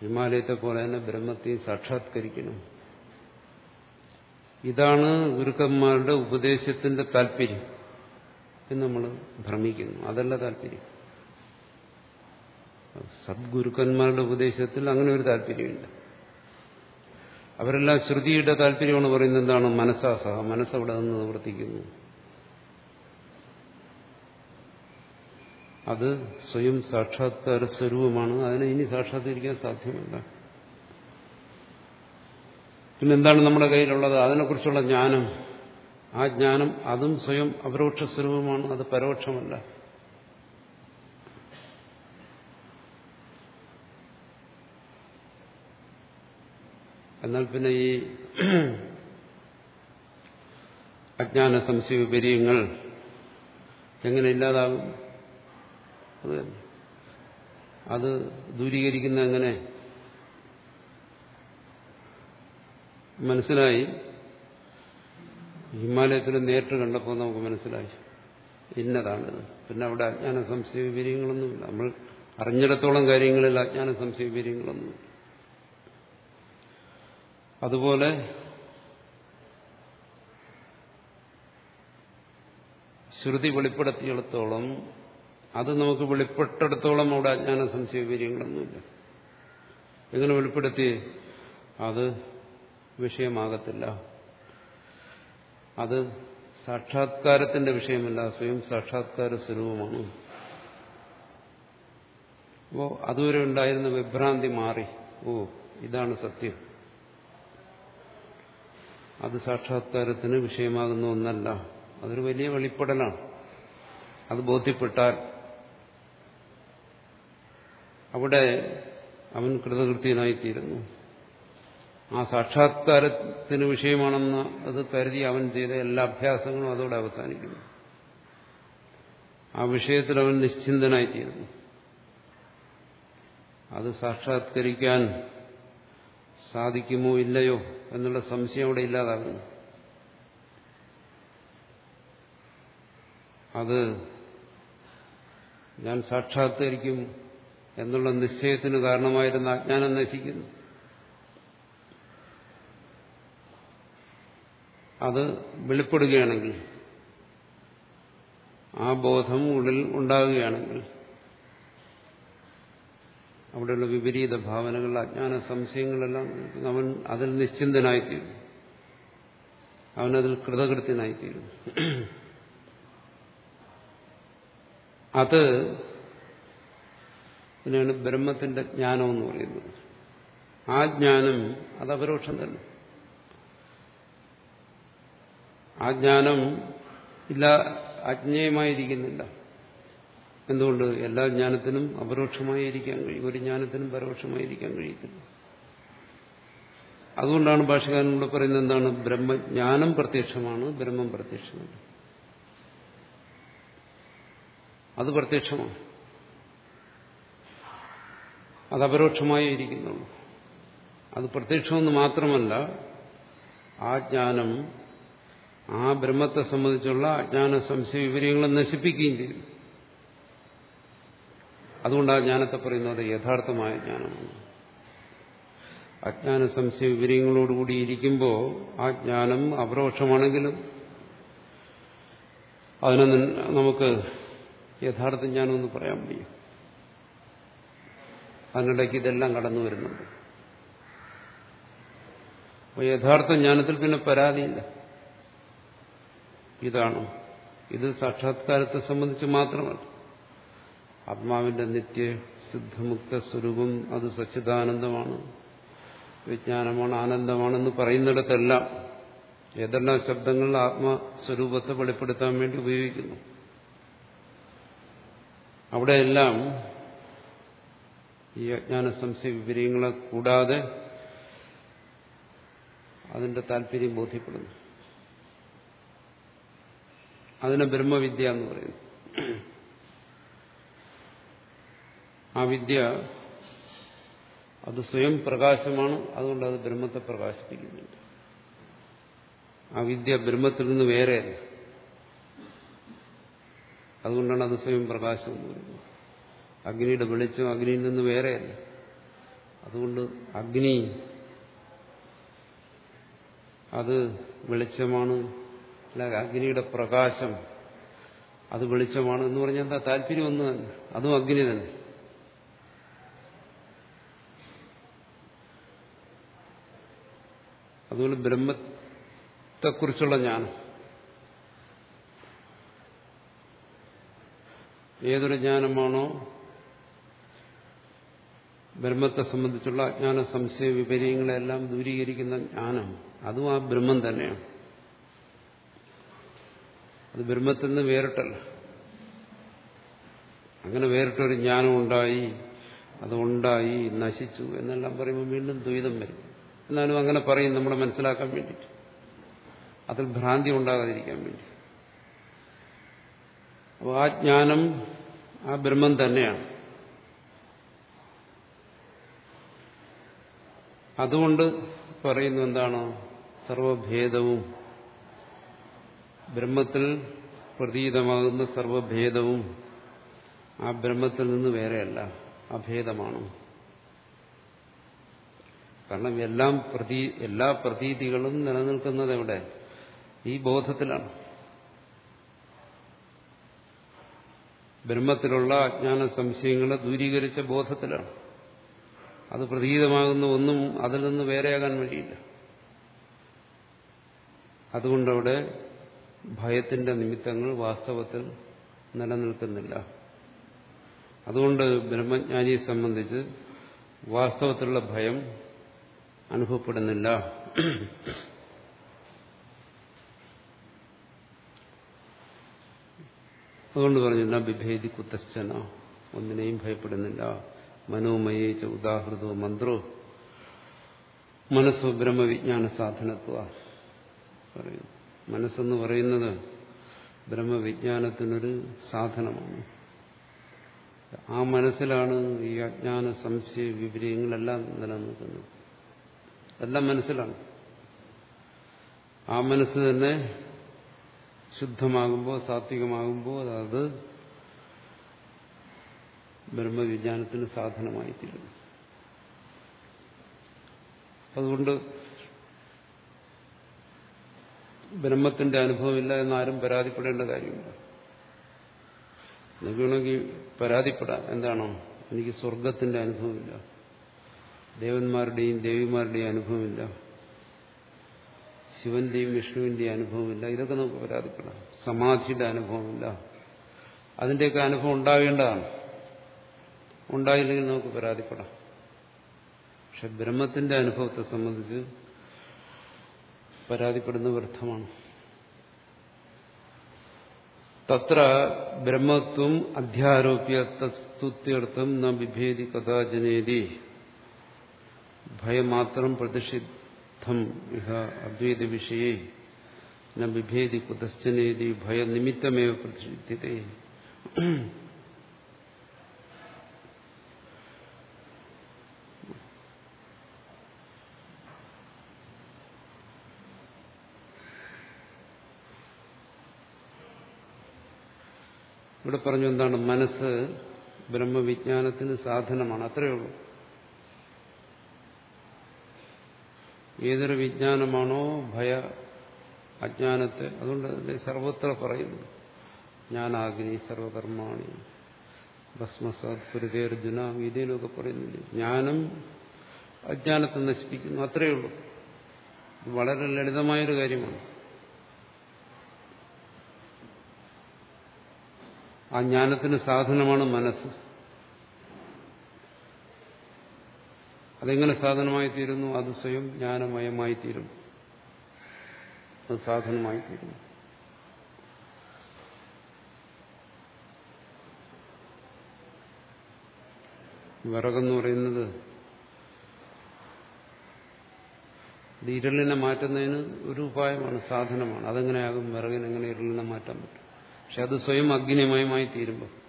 ഹിമാലയത്തെ പോലെ തന്നെ ബ്രഹ്മത്തെ സാക്ഷാത്കരിക്കണം. ഇതാണ് ഗുരുക്കന്മാരുടെ ഉപദേശത്തിന്റെ താല്പര്യം എന്ന് നമ്മൾ ഭ്രമിക്കുന്നു. അതല്ല താല്പര്യം. സദ്ഗുരുക്കന്മാരുടെ ഉപദേശത്തിൽ അങ്ങനെ ഒരു താല്പര്യമില്ല. അവരെല്ലാം ശ്രുതിയുടെ താല്പര്യമാണ് പറയുന്നത് എന്താണ്? മനസ്സാസഹ മനസ്സവിടെ നിന്ന് നിവർത്തിക്കുന്നു. അത് സ്വയം സാക്ഷാത്കാര സ്വരൂപമാണ്. അതിനെ ഇനി സാക്ഷാത്കരിക്കാൻ സാധ്യമല്ല. പിന്നെന്താണ് നമ്മുടെ കയ്യിലുള്ളത്? അതിനെക്കുറിച്ചുള്ള ജ്ഞാനം. ആ ജ്ഞാനം അതും സ്വയം അപരോക്ഷ സ്വരൂപമാണ്. അത് പരോക്ഷമല്ല. എന്നാൽ പിന്നെ ഈ അജ്ഞാന സംശയ വിപര്യങ്ങൾ എങ്ങനെ ഇല്ലാതാകും? അത് അത് ദൂരീകരിക്കുന്ന എങ്ങനെ? മനസ്സിലായി? ഹിമാലയത്തിൽ നേരിട്ട് കണ്ടപ്പോൾ നമുക്ക് മനസ്സിലായി. ഇന്നതാണിത്. പിന്നെ അവിടെ അജ്ഞാന സംശയ വിപര്യങ്ങളൊന്നുമില്ല നമ്മൾ അറിഞ്ഞിടത്തോളം കാര്യങ്ങളിൽ അജ്ഞാന സംശയ വിപര്യങ്ങളൊന്നുമില്ല അതുപോലെ ശ്രുതി വെളിപ്പെടുത്തിയിടത്തോളം അത് നമുക്ക് വെളിപ്പെട്ടിടത്തോളം അവിടെ അജ്ഞാന സംശയ വിപര്യങ്ങളൊന്നുമില്ല എങ്ങനെ വെളിപ്പെടുത്തി? അത് വിഷയമാകത്തില്ല. അത് സാക്ഷാത്കാരത്തിന്റെ വിഷയമല്ല സ്വയം സാക്ഷാത്കാര സ്വരൂപമാണ്. അപ്പോ അതുവരെ ഉണ്ടായിരുന്ന വിഭ്രാന്തി മാറി. ഓ ഇതാണ് സത്യം. അത് സാക്ഷാത്കാരത്തിന് വിഷയമാകുന്ന ഒന്നല്ല. അതൊരു വലിയ വെളിപ്പെടലാണ്. അത് ബോധ്യപ്പെട്ടാൽ അവിടെ അവൻ കൃതകൃത്യനായിത്തീരുന്നു. ആ സാക്ഷാത്കാരത്തിന് വിഷയമാണെന്ന് അത് കരുതി അവൻ ചെയ്ത എല്ലാ അഭ്യാസങ്ങളും അതോടെ അവസാനിക്കുന്നു. ആ വിഷയത്തിൽ അവൻ നിശ്ചിന്തനായിത്തീരുന്നു. അത് സാക്ഷാത്കരിക്കാൻ സാധിക്കുമോ ഇല്ലയോ എന്നുള്ള സംശയം അവിടെ ഇല്ലാതാകുന്നു. അത് ഞാൻ സാക്ഷാത്കരിക്കും എന്നുള്ള നിശ്ചയത്തിന് കാരണമായിരുന്ന അജ്ഞാനം നശിക്കുന്നു. അത് വെളിപ്പെടുകയാണെങ്കിൽ ആ ബോധം ഉള്ളിൽ ഉണ്ടാകുകയാണെങ്കിൽ അവിടെയുള്ള വിപരീത ഭാവനകൾ അജ്ഞാന സംശയങ്ങളെല്ലാം അവൻ അതിൽ നിശ്ചിന്തനായിത്തീരും. അവനതിൽ കൃതകൃത്യനായിത്തീരും. അത് ഇതിനാണ് ബ്രഹ്മത്തിന്റെ ജ്ഞാനം എന്ന് പറയുന്നത്. ആ ജ്ഞാനം അത് അപരോക്ഷം തന്നെ. ആ ജ്ഞാനം ഇല്ല അജ്ഞേയമായിരിക്കുന്നില്ല. എന്തുകൊണ്ട് എല്ലാ ജ്ഞാനത്തിനും അപരോക്ഷമായി ഇരിക്കാൻ കഴിയും? ഒരു ജ്ഞാനത്തിനും പരോക്ഷമായി ഇരിക്കാൻ കഴിയത്തില്ല. അതുകൊണ്ടാണ് ഭാഷകാരനോട് പറയുന്നത് എന്താണ്? ബ്രഹ്മജ്ഞാനം പ്രത്യക്ഷമാണ് ബ്രഹ്മം പ്രത്യക്ഷമാണ് അത് പ്രത്യക്ഷമാണ്. അത് അപരോക്ഷമായി ഇരിക്കുന്നുള്ളൂ. അത് പ്രത്യക്ഷമെന്ന് മാത്രമല്ല ആ ജ്ഞാനം ആ ബ്രഹ്മത്തെ സംബന്ധിച്ചുള്ള അജ്ഞാന സംശയ വിവരങ്ങളെ നശിപ്പിക്കുകയും ചെയ്തു അതുകൊണ്ട് ആ ജ്ഞാനത്തെ പറയുന്നത് യഥാർത്ഥമായ ജ്ഞാനമാണ്. അജ്ഞാന സംശയ വിവരങ്ങളോടുകൂടി ഇരിക്കുമ്പോൾ ആ ജ്ഞാനം അപരോക്ഷമാണെങ്കിലും അതിനെ നമുക്ക് യഥാർത്ഥ ജ്ഞാനമെന്ന് പറയാൻ വയ്യ. അതിനിടയ്ക്ക് ഇതെല്ലാം കടന്നു വരുന്നുണ്ട്. അപ്പോൾ യഥാർത്ഥ ജ്ഞാനത്തിൽ പിന്നെ പരാതിയില്ല. ഇതാണ്. ഇത് സാക്ഷാത്കാരത്തെ സംബന്ധിച്ച് മാത്രമല്ല. ആത്മാവിന്റെ നിത്യ സിദ്ധമുക്ത സ്വരൂപം അത് സച്ചിദാനന്ദമാണ്. വിജ്ഞാനമാണ് ആനന്ദമാണെന്ന് പറയുന്നിടത്തെല്ലാം ഏതെല്ലാം ശബ്ദങ്ങൾ ആത്മസ്വരൂപത്തെ വെളിപ്പെടുത്താൻ വേണ്ടി ഉപയോഗിക്കുന്നു. അവിടെയെല്ലാം ഈ അജ്ഞാന സംശയ വിപര്യങ്ങളെ കൂടാതെ അതിന്റെ താല്പര്യം ബോധ്യപ്പെടുന്നു. അതിനെ ബ്രഹ്മവിദ്യ എന്ന് പറയുന്നു. ആ വിദ്യ അത് സ്വയം പ്രകാശമാണ് അതുകൊണ്ട് അത് ബ്രഹ്മത്തെ പ്രകാശിപ്പിക്കുന്നുണ്ട്. ആ വിദ്യ ബ്രഹ്മത്തിൽ നിന്ന് വേറെയല്ല അതുകൊണ്ടാണ് അത് സ്വയം പ്രകാശം എന്ന് പറയുന്നത്. അഗ്നിയുടെ വെളിച്ചം അഗ്നിയിൽ നിന്ന് വേറെയല്ല അതുകൊണ്ട് അഗ്നി അത് വെളിച്ചമാണ് അല്ല അഗ്നിയുടെ പ്രകാശം അത് വെളിച്ചമാണ് എന്ന് പറഞ്ഞാൽ എന്താ? താല്പര്യം ഒന്ന് തന്നെ. അതും അഗ്നി തന്നെ. അതുപോലെ ബ്രഹ്മത്തെക്കുറിച്ചുള്ള ജ്ഞാനം. ഏതൊരു ജ്ഞാനമാണോ ബ്രഹ്മത്തെ സംബന്ധിച്ചുള്ള അജ്ഞാന സംശയ വിപര്യങ്ങളെല്ലാം ദൂരീകരിക്കുന്ന ജ്ഞാനം അതും ആ ബ്രഹ്മം തന്നെയാണ്. അത് ബ്രഹ്മത്തിൽ നിന്ന് വേറിട്ടല്ല. അങ്ങനെ വേറിട്ടൊരു ജ്ഞാനം ഉണ്ടായി അതുണ്ടായി നശിച്ചു എന്നെല്ലാം പറയുമ്പോൾ വീണ്ടും ദ്വൈതം വരും. എന്നാലും അങ്ങനെ പറയും നമ്മളെ മനസ്സിലാക്കാൻ വേണ്ടിയിട്ട്. അതിൽ ഭ്രാന്തി ഉണ്ടാകാതിരിക്കാൻ വേണ്ടി. അപ്പോൾ ആ ജ്ഞാനം ആ ബ്രഹ്മം തന്നെയാണ്. അതുകൊണ്ട് പറയുന്നു എന്താണ്? സർവഭേദവും. ബ്രഹ്മത്തിൽ പ്രതീതമാകുന്ന സർവഭേദവും ആ ബ്രഹ്മത്തിൽ നിന്ന് വേറെയല്ല അഭേദമാണ്. കാരണം എല്ലാം പ്രതീ എല്ലാ പ്രതീതികളും നിലനിൽക്കുന്നത് എവിടെ? ഈ ബോധത്തിലാണ്. ബ്രഹ്മത്തിലുള്ള അജ്ഞാന സംശയങ്ങളെ ദൂരീകരിച്ച ബോധത്തിലാണ്. അത് പ്രതീതമാകുന്ന ഒന്നും അതിൽ നിന്ന് വേറെയാകാൻ വഴിയില്ല. അതുകൊണ്ടവിടെ ഭയത്തിന്റെ നിമിത്തങ്ങൾ വാസ്തവത്തിൽ നിലനിൽക്കുന്നില്ല. അതുകൊണ്ട് ബ്രഹ്മജ്ഞാനിയെ സംബന്ധിച്ച് വാസ്തവത്തിലുള്ള ഭയം അനുഭവപ്പെടുന്നില്ല. അതുകൊണ്ട് പറഞ്ഞു ബിഭേദി കുത്തശ്ചന ഒന്നിനെയും ഭയപ്പെടുന്നില്ല. മനോമയേച്ച ഉദാഹൃതോ മന്ത്രോ. മനസ്സോ ബ്രഹ്മവിജ്ഞാന സാധനത്വ. പറയുന്നു. മനസ്സെന്ന് പറയുന്നത് ബ്രഹ്മവിജ്ഞാനത്തിനൊരു സാധനമാണ്. ആ മനസ്സിലാണ് ഈ അജ്ഞാന സംശയ വിപര്യങ്ങളെല്ലാം നിലനിൽക്കുന്നത്. എല്ലാം മനസ്സിലാണ്. ആ മനസ്സ് തന്നെ ശുദ്ധമാകുമ്പോൾ സാത്വികമാകുമ്പോൾ അത് ബ്രഹ്മവിജ്ഞാനത്തിന് സാധനമായി തീരുന്നു അതുകൊണ്ട് ബ്രഹ്മത്തിന്റെ അനുഭവമില്ല എന്നാരും പരാതിപ്പെടേണ്ട കാര്യമില്ല. നിങ്ങൾക്ക് വേണമെങ്കിൽ പരാതിപ്പെടാം. എന്താണോ? എനിക്ക് സ്വർഗത്തിന്റെ അനുഭവമില്ല. ദേവന്മാരുടെയും ദേവിമാരുടെയും അനുഭവമില്ല. ശിവന്റെയും വിഷ്ണുവിന്റെയും അനുഭവമില്ല. ഇതൊക്കെ നമുക്ക് പരാതിപ്പെടാം. സമാധിയുടെ അനുഭവമില്ല. അതിന്റെയൊക്കെ അനുഭവം ഉണ്ടാവേണ്ടതാണ്. ഉണ്ടായില്ലെങ്കിൽ നമുക്ക് പരാതിപ്പെടാം. പക്ഷെ ബ്രഹ്മത്തിന്റെ അനുഭവത്തെ സംബന്ധിച്ച് പരാതിപ്പെടുന്ന വ്യർത്ഥമാണ്. തത്ര ബ്രഹ്മത്വം അധ്യാരോപ്യ തസ്തുത്യർത്ഥം ന ബിഭേദി കഥാജനേതി. ഭയമാത്രം പ്രതിഷിദ്ധം ഇഹ അദ്വൈത വിഷയെ ന ബിഭേദി കുതശ്ചനേതി ഭയനിമിത്തമേവ പ്രതിഷിധ്യത്തെ ഇവിടെ പറഞ്ഞു എന്താണ്? മനസ്സ് ബ്രഹ്മവിജ്ഞാനത്തിന് സാധനമാണ്. അത്രയേ ഉള്ളൂ. ഏതൊരു വിജ്ഞാനമാണോ ഭയ അജ്ഞാനത്തെ അതുകൊണ്ട് അതിന്റെ സർവത്ര പറയുന്നു. ജ്ഞാനാഗ്നി സർവകർമാണി. ഭസ്മസാത് പുരുതേർജുന ഗീതയിലൊക്കെ പറയുന്നില്ല? ജ്ഞാനം അജ്ഞാനത്തെ നശിപ്പിക്കുന്നു അത്രയേ ഉള്ളൂ. വളരെ ലളിതമായൊരു കാര്യമാണ്. ആ ജ്ഞാനത്തിന് സാധനമാണ് മനസ്സ്. അതെങ്ങനെ സാധനമായി തീരുന്നു അത് സ്വയം ജ്ഞാനമയമായി തീരും അത് സാധനമായി തീരുന്നു വിറകെന്ന് പറയുന്നത് ഇത് ഇരളിനെ മാറ്റുന്നതിന് ഒരു ഉപായമാണ് സാധനമാണ്. അതെങ്ങനെയാകും? വിറകിനെങ്ങനെ ഇരളിനെ മാറ്റാൻ പറ്റും? പക്ഷെ അത് സ്വയം അഗ്നിമയമായി തീരുമ്പോൾ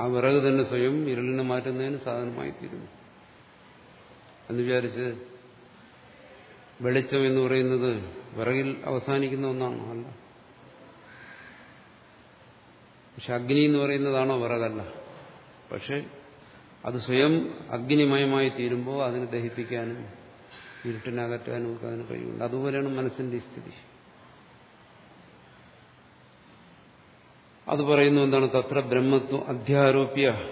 ആ വിറക് തന്നെ സ്വയം ഇരുളിനെ മാറ്റുന്നതിന് സാധനമായി തീരുന്നു എന്ന് വിചാരിച്ച് വെളിച്ചം എന്ന് പറയുന്നത് വിറകിൽ അവസാനിക്കുന്ന ഒന്നാണോ? അല്ല. പക്ഷെ അഗ്നി എന്ന് പറയുന്നതാണോ വിറകല്ല. പക്ഷെ അത് സ്വയം അഗ്നിമയമായി തീരുമ്പോൾ അതിനെ ദഹിപ്പിക്കാനും ഇരുട്ടിനകറ്റാനും ഒക്കെ അതിന് കഴിയുന്നുണ്ട്. അതുപോലെയാണ് മനസ്സിന്റെ സ്ഥിതി. അത് പറയുന്നു എന്താണ്? തത്ര ബ്രഹ്മത്വം അധ്യാരോപ്യ.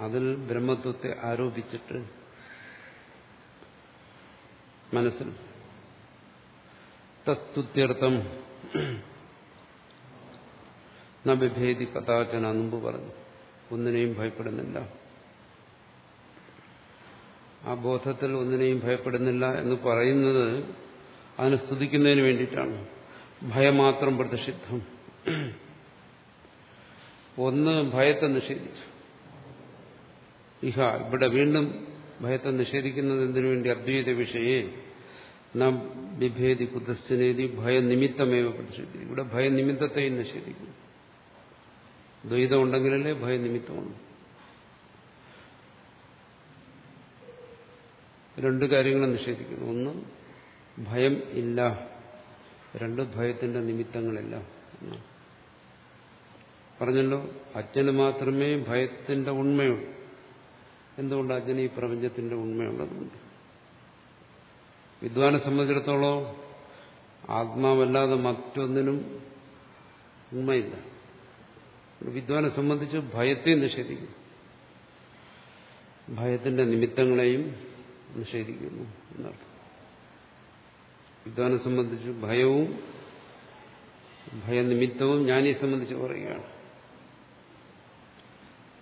അതിൽ ബ്രഹ്മത്വത്തെ ആരോപിച്ചിട്ട് മനസ്സിൽ തസ്തുത്യർത്ഥം നബിഭേദി കഥാചന മുമ്പ് പറഞ്ഞു. ഒന്നിനെയും ഭയപ്പെടുന്നില്ല. ആ ബോധത്തിൽ ഒന്നിനെയും ഭയപ്പെടുന്നില്ല എന്ന് പറയുന്നത് അതിനെ സ്തുതിക്കുന്നതിന് വേണ്ടിയിട്ടാണ്. ഭയമാത്രം പ്രതിഷിദ്ധം. ഒന്ന് ഭയത്തെ നിഷേധിച്ചു. ഇഹ ഇവിടെ വീണ്ടും ഭയത്തെ നിഷേധിക്കുന്നത് എന്തിനു വേണ്ടി? അദ്വൈത വിഷയെ. നാം വിഭേദി കുതസ്ഥനേതി ഭയനിമിത്തമേവ പ്രതിഷേധി ഇവിടെ ഭയനിമിത്തത്തെയും നിഷേധിക്കുന്നു. ദ്വൈതം ഉണ്ടെങ്കിലല്ലേ ഭയനിമിത്തമുണ്ട് രണ്ട് കാര്യങ്ങളും നിഷേധിക്കുന്നു. ഒന്ന് ഭയം ഇല്ല. രണ്ട് ഭയത്തിന്റെ നിമിത്തങ്ങളില്ല. പറഞ്ഞല്ലോ അജ്ഞന് മാത്രമേ ഭയത്തിന്റെ ഉണ്മയുള്ളൂ. എന്തുകൊണ്ട് അജ്ഞന് ഈ പ്രപഞ്ചത്തിന്റെ ഉണ്മയുള്ളതുകൊണ്ട്? വിദ്വാനെ സംബന്ധിച്ചിടത്തോളം ആത്മാവല്ലാതെ മറ്റൊന്നിനും ഉണ്മയില്ല. വിദ്വാനെ സംബന്ധിച്ച് ഭയത്തെ നിഷേധിക്കുന്നു. ഭയത്തിന്റെ നിമിത്തങ്ങളെയും നിഷേധിക്കുന്നു എന്നർത്ഥം. വിദ്വാനെ സംബന്ധിച്ച് ഭയവും ഭയനിമിത്തവും ജ്ഞാനിയെ സംബന്ധിച്ച് പറയുകയാണ്.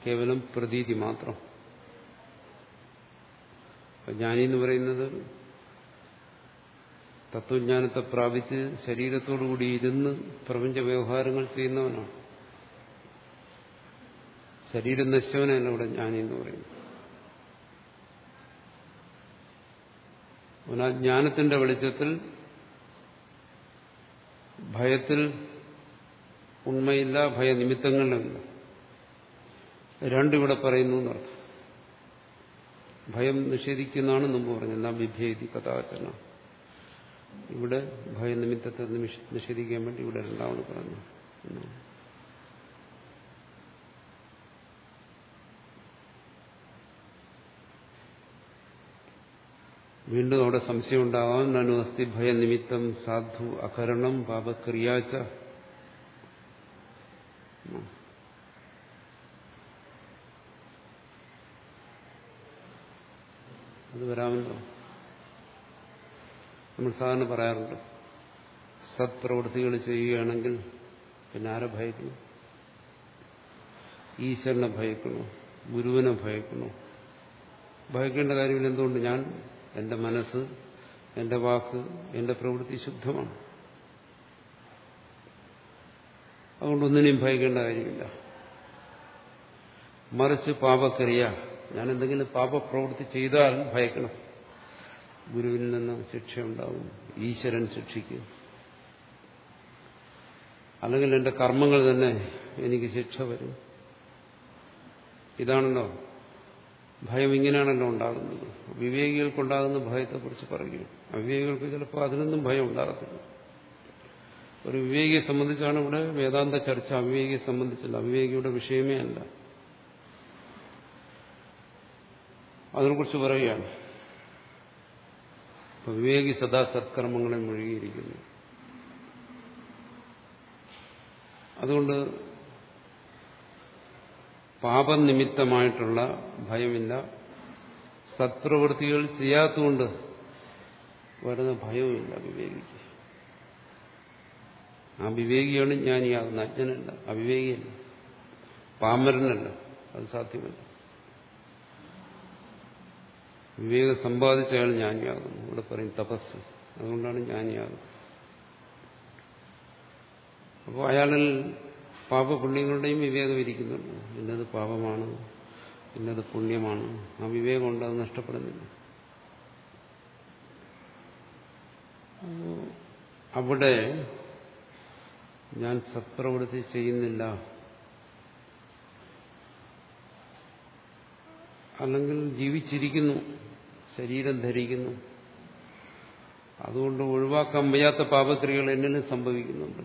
കേവലം പ്രതീതി മാത്രം. ജ്ഞാനി എന്ന് പറയുന്നത് തത്വജ്ഞാനത്തെ പ്രാപിച്ച് ശരീരത്തോടുകൂടി ഇരുന്ന് പ്രപഞ്ച വ്യവഹാരങ്ങൾ ചെയ്യുന്നവനാണ്. ശരീരം നശിച്ചവനല്ല ഇവിടെ ജ്ഞാനി എന്ന് പറയുന്നത്. അവൻ ആ ജ്ഞാനത്തിന്റെ വെളിച്ചത്തിൽ ഭയത്തിൽ ഉണ്മയില്ല ഭയനിമിത്തങ്ങളില്ല രണ്ടിവിടെ പറയുന്നു എന്നർത്ഥം. ഭയം നിഷേധിക്കുന്നതാണ് മുമ്പ് പറഞ്ഞത്. എന്നാ വിഭേദി കഥാചരണം. ഇവിടെ ഭയനിമിത്തത്തെ നിഷേധിക്കാൻ വേണ്ടി ഇവിടെ രണ്ടാമത് പറഞ്ഞു വീണ്ടും അവിടെ സംശയം ഉണ്ടാകാം നനു അസ്ഥി ഭയനിമിത്തം സാധു അകരണം പാപക്രിയാച്ച അത് വരാമല്ലോ നമ്മൾ സാധാരണ പറയാറുണ്ട്. സത്പ്രവൃത്തികൾ ചെയ്യുകയാണെങ്കിൽ പിന്നെ ആരെ ഭയക്കണം ഈശ്വരനെ ഭയക്കണോ ഗുരുവിനെ ഭയക്കണോ ഭയക്കേണ്ട കാര്യമില്ല. എന്തുകൊണ്ട്? ഞാൻ എന്റെ മനസ്സ് എന്റെ വാക്ക് എന്റെ പ്രവൃത്തി ശുദ്ധമാണ്. അതുകൊണ്ട് ഒന്നിനെയും ഭയക്കേണ്ട കാര്യമില്ല. മറിച്ച് പാപക്രിയ. ഞാൻ എന്തെങ്കിലും പാപപ്രവൃത്തി ചെയ്താൽ ഭയക്കണം. ഗുരുവിൽ നിന്ന് ശിക്ഷയുണ്ടാവും ഈശ്വരൻ ശിക്ഷിക്കും. അല്ലെങ്കിൽ എന്റെ കർമ്മങ്ങൾ തന്നെ എനിക്ക് ശിക്ഷ വരും. ഇതാണല്ലോ ഭയം ഇങ്ങനെയാണല്ലോ ഉണ്ടാകുന്നത്. വിവേകികൾക്കുണ്ടാകുന്ന ഭയത്തെക്കുറിച്ച് പറയുകയും അവിവേകികൾക്ക് ചിലപ്പോൾ അതിനൊന്നും ഭയം ഉണ്ടാകത്തില്ല. ഒരു വിവേകിയെ സംബന്ധിച്ചാണ് ഇവിടെ വേദാന്ത ചർച്ച. അവിവേകിയെ സംബന്ധിച്ചല്ല. അവിവേകിയുടെ വിഷയമേ അല്ല. അതിനെക്കുറിച്ച് പറയുകയാണ്. വിവേകി സദാ സത്കർമ്മങ്ങളെ മുഴുകിയിരിക്കുന്നു. അതുകൊണ്ട് പാപനിമിത്തമായിട്ടുള്ള ഭയമില്ല. സത്പ്രവൃത്തികൾ ചെയ്യാത്തതുകൊണ്ട് വരുന്ന ഭയവുമില്ല വിവേകിക്ക്. ആ വിവേകിയാണ് ജ്ഞാനിയാകുന്ന അജ്ഞനല്ല അവിവേകിയല്ല. പാമരനല്ല അത് സാധ്യമല്ല. വിവേകം സമ്പാദിച്ച അയാൾ ജ്ഞാനിയാകുന്നു. ഇവിടെ പറയും തപസ് അതുകൊണ്ടാണ് ജ്ഞാനിയാകുന്നത്. അപ്പോൾ അയാളിൽ പാപപുണ്യങ്ങളുടെയും വിവേകം ഇരിക്കുന്നുണ്ട്. ഇന്നത് പാപമാണ് ഇന്നത് പുണ്യമാണ്. ആ വിവേകം കൊണ്ട് അത് നഷ്ടപ്പെടുന്നില്ല. അവിടെ ഞാൻ സത്പ്രവൃത്തി ചെയ്യുന്നില്ല. അല്ലെങ്കിൽ ജീവിച്ചിരിക്കുന്നു ശരീരം ധരിക്കുന്നു. അതുകൊണ്ട് ഒഴിവാക്കാൻ വയ്യാത്ത പാപക്രിയകൾ എന്നിലും സംഭവിക്കുന്നുണ്ട്.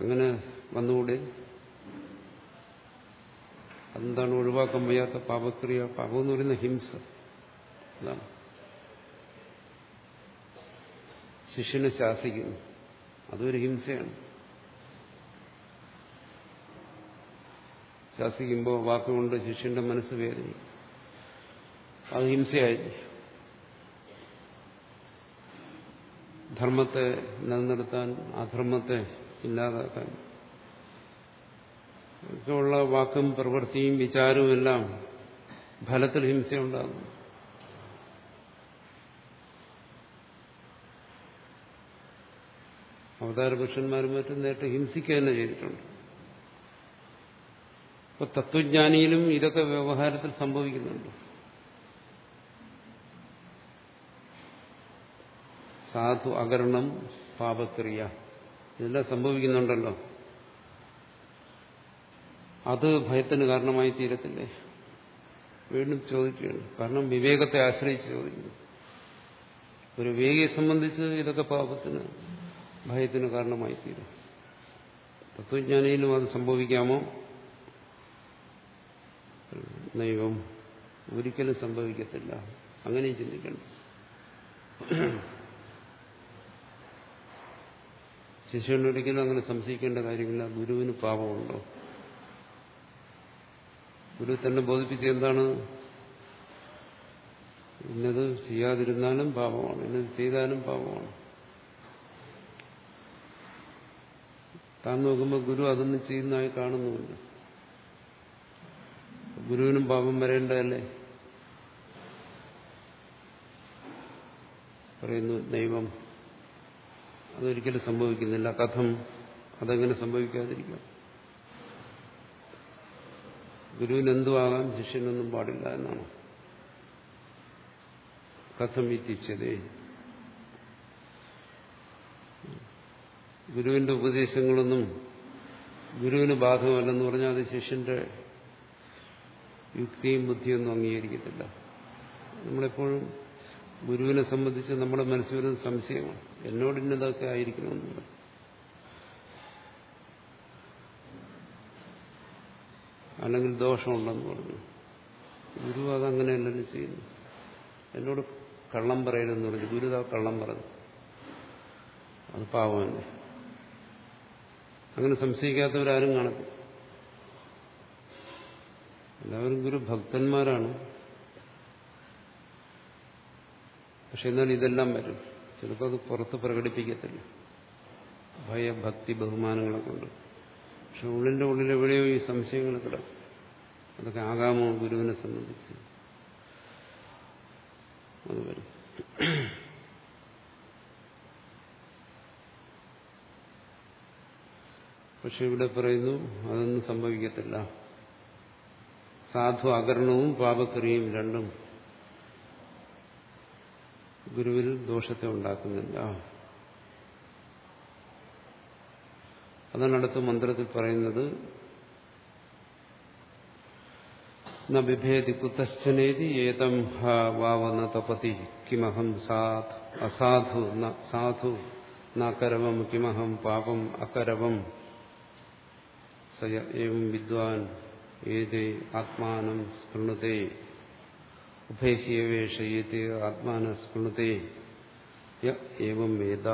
അങ്ങനെ വന്നുകൂടെ? അതെന്താണ് ഒഴിവാക്കാൻ വയ്യാത്ത പാപക്രിയ? പാപം എന്ന് പറയുന്ന ഹിംസ. അതാണ്. ശിഷ്യനെ ശാസിക്കുന്നു. അതൊരു ഹിംസയാണ്. ശാസിക്കുമ്പോൾ വാക്കുകൊണ്ട് ശിഷ്യന്റെ മനസ്സ് വേദനിക്കും അത് ഹിംസയായി. ധർമ്മത്തെ നിലനിർത്താൻ അധർമ്മത്തെ ഇല്ലാതാക്കാൻ. ഒക്കെയുള്ള വാക്കും പ്രവൃത്തിയും വിചാരവും എല്ലാം ഫലത്തിൽ ഹിംസയുണ്ടാകുന്നു. അവതാര പുരുഷന്മാരും മറ്റും നേരിട്ട് ഹിംസിക്കുക തന്നെ ചെയ്തിട്ടുണ്ട്. ഇപ്പൊ തത്വജ്ഞാനിയിലും ഇതൊക്കെ വ്യവഹാരത്തിൽ സംഭവിക്കുന്നുണ്ട്. സാധു അകരണം പാപക്രിയ. ഇതെല്ലാം സംഭവിക്കുന്നുണ്ടല്ലോ. അത് ഭയത്തിന് കാരണമായി തീരത്തില്ലേ? വീണ്ടും ചോദിക്കുകയാണ്. കാരണം വിവേകത്തെ ആശ്രയിച്ച് ചോദിക്കുന്നു. ഒരു വിവേകിയെ സംബന്ധിച്ച് ഇതൊക്കെ പാപത്തിന് ഭയത്തിന് കാരണമായി തീരും. തത്വജ്ഞാനിയിലും അത് സംഭവിക്കാമോ? ദൈവം ഒരിക്കലും സംഭവിക്കത്തില്ല. അങ്ങനെയും ചിന്തിക്കണം. ശിശുവിനൊരിക്കലും അങ്ങനെ സംശയിക്കേണ്ട കാര്യമില്ല. ഗുരുവിന് പാപമുണ്ടോ? ഗുരു തന്നെ ബോധിപ്പിച്ച് എന്താണ്? ഇന്നത് ചെയ്യാതിരുന്നാലും പാപമാണ്. ഇന്നത് ചെയ്താലും പാപമാണ്. താൻ നോക്കുമ്പോൾ ഗുരു അതൊന്നും ചെയ്യുന്നതായി കാണുന്നുമില്ല ഗുരുവിനും പാപം വരേണ്ടതല്ലേ? പറയുന്നു ദൈവം അതൊരിക്കലും സംഭവിക്കുന്നില്ല. കഥം അതെങ്ങനെ സംഭവിക്കാതിരിക്കും. ഗുരുവിന് എന്തുവാകാം ശിഷ്യനൊന്നും പാടില്ല എന്നാണ്. കഥം ഇത്തിച്ചതേ ഗുരുവിന്റെ ഉപദേശങ്ങളൊന്നും ഗുരുവിന് ബാധകമല്ലെന്ന് പറഞ്ഞാൽ അത് ശിഷ്യന്റെ യുക്തിയും ബുദ്ധിയൊന്നും അംഗീകരിക്കത്തില്ല. നമ്മളെപ്പോഴും ഗുരുവിനെ സംബന്ധിച്ച് നമ്മുടെ മനസ്സിൽ വരുന്ന സംശയമാണ്. എന്നോട് ഇന്നതൊക്കെ ആയിരിക്കണമെന്നില്ല അല്ലെങ്കിൽ ദോഷമുണ്ടെന്ന് പറഞ്ഞു. ഗുരു അതങ്ങനെയല്ലല്ലോ ചെയ്യുന്നു എന്നോട് കള്ളം പറയരുതെന്ന് പറഞ്ഞു. ഗുരു കള്ളം പറഞ്ഞു. അത് പാവമല്ലേ അങ്ങനെ സംശയിക്കാത്തവരാരും കാണത്തില്ല. എല്ലാവരും ഗുരു ഭക്തന്മാരാണ്. പക്ഷെ എന്നാൽ ഇതെല്ലാം വരും. ചിലപ്പോൾ അത് പുറത്ത് പ്രകടിപ്പിക്കത്തില്ല. ഭയഭക്തി ബഹുമാനങ്ങളെ കൊണ്ട് പക്ഷെ ഉള്ളിന്റെ ഉള്ളിൽ എവിടെയോ ഈ സംശയങ്ങൾ കിടക്കും. അതൊക്കെ ആകാമോ ഗുരുവിനെ സംബന്ധിച്ച്? അത് വരും. പക്ഷെ ഇവിടെ പറയുന്നു അതൊന്നും സംഭവിക്കത്തില്ല. സാധു അകരണവും പാപക്രിയയും രണ്ടും ഗുരുവിൽ ദോഷത്തെ ഉണ്ടാക്കുന്നില്ല. അതാണ് അടുത്ത മന്ത്രത്തിൽ പറയുന്നത് ന ബിഭേദി കുതശ്ചനേതി ഏതം ഹ വാവന തപതി കിമഹം സാധ് അസാധു സാധു നകരവം കിമഹം പാപം അകരവം. സയ വിദ്വാൻ ഏതേ ആത്മാനം സ്പൃണുതേ ഉഭയഹ്യവേഷയേതേ ആത്മാന സ്പൃണുതേ യ ഏവം വേദ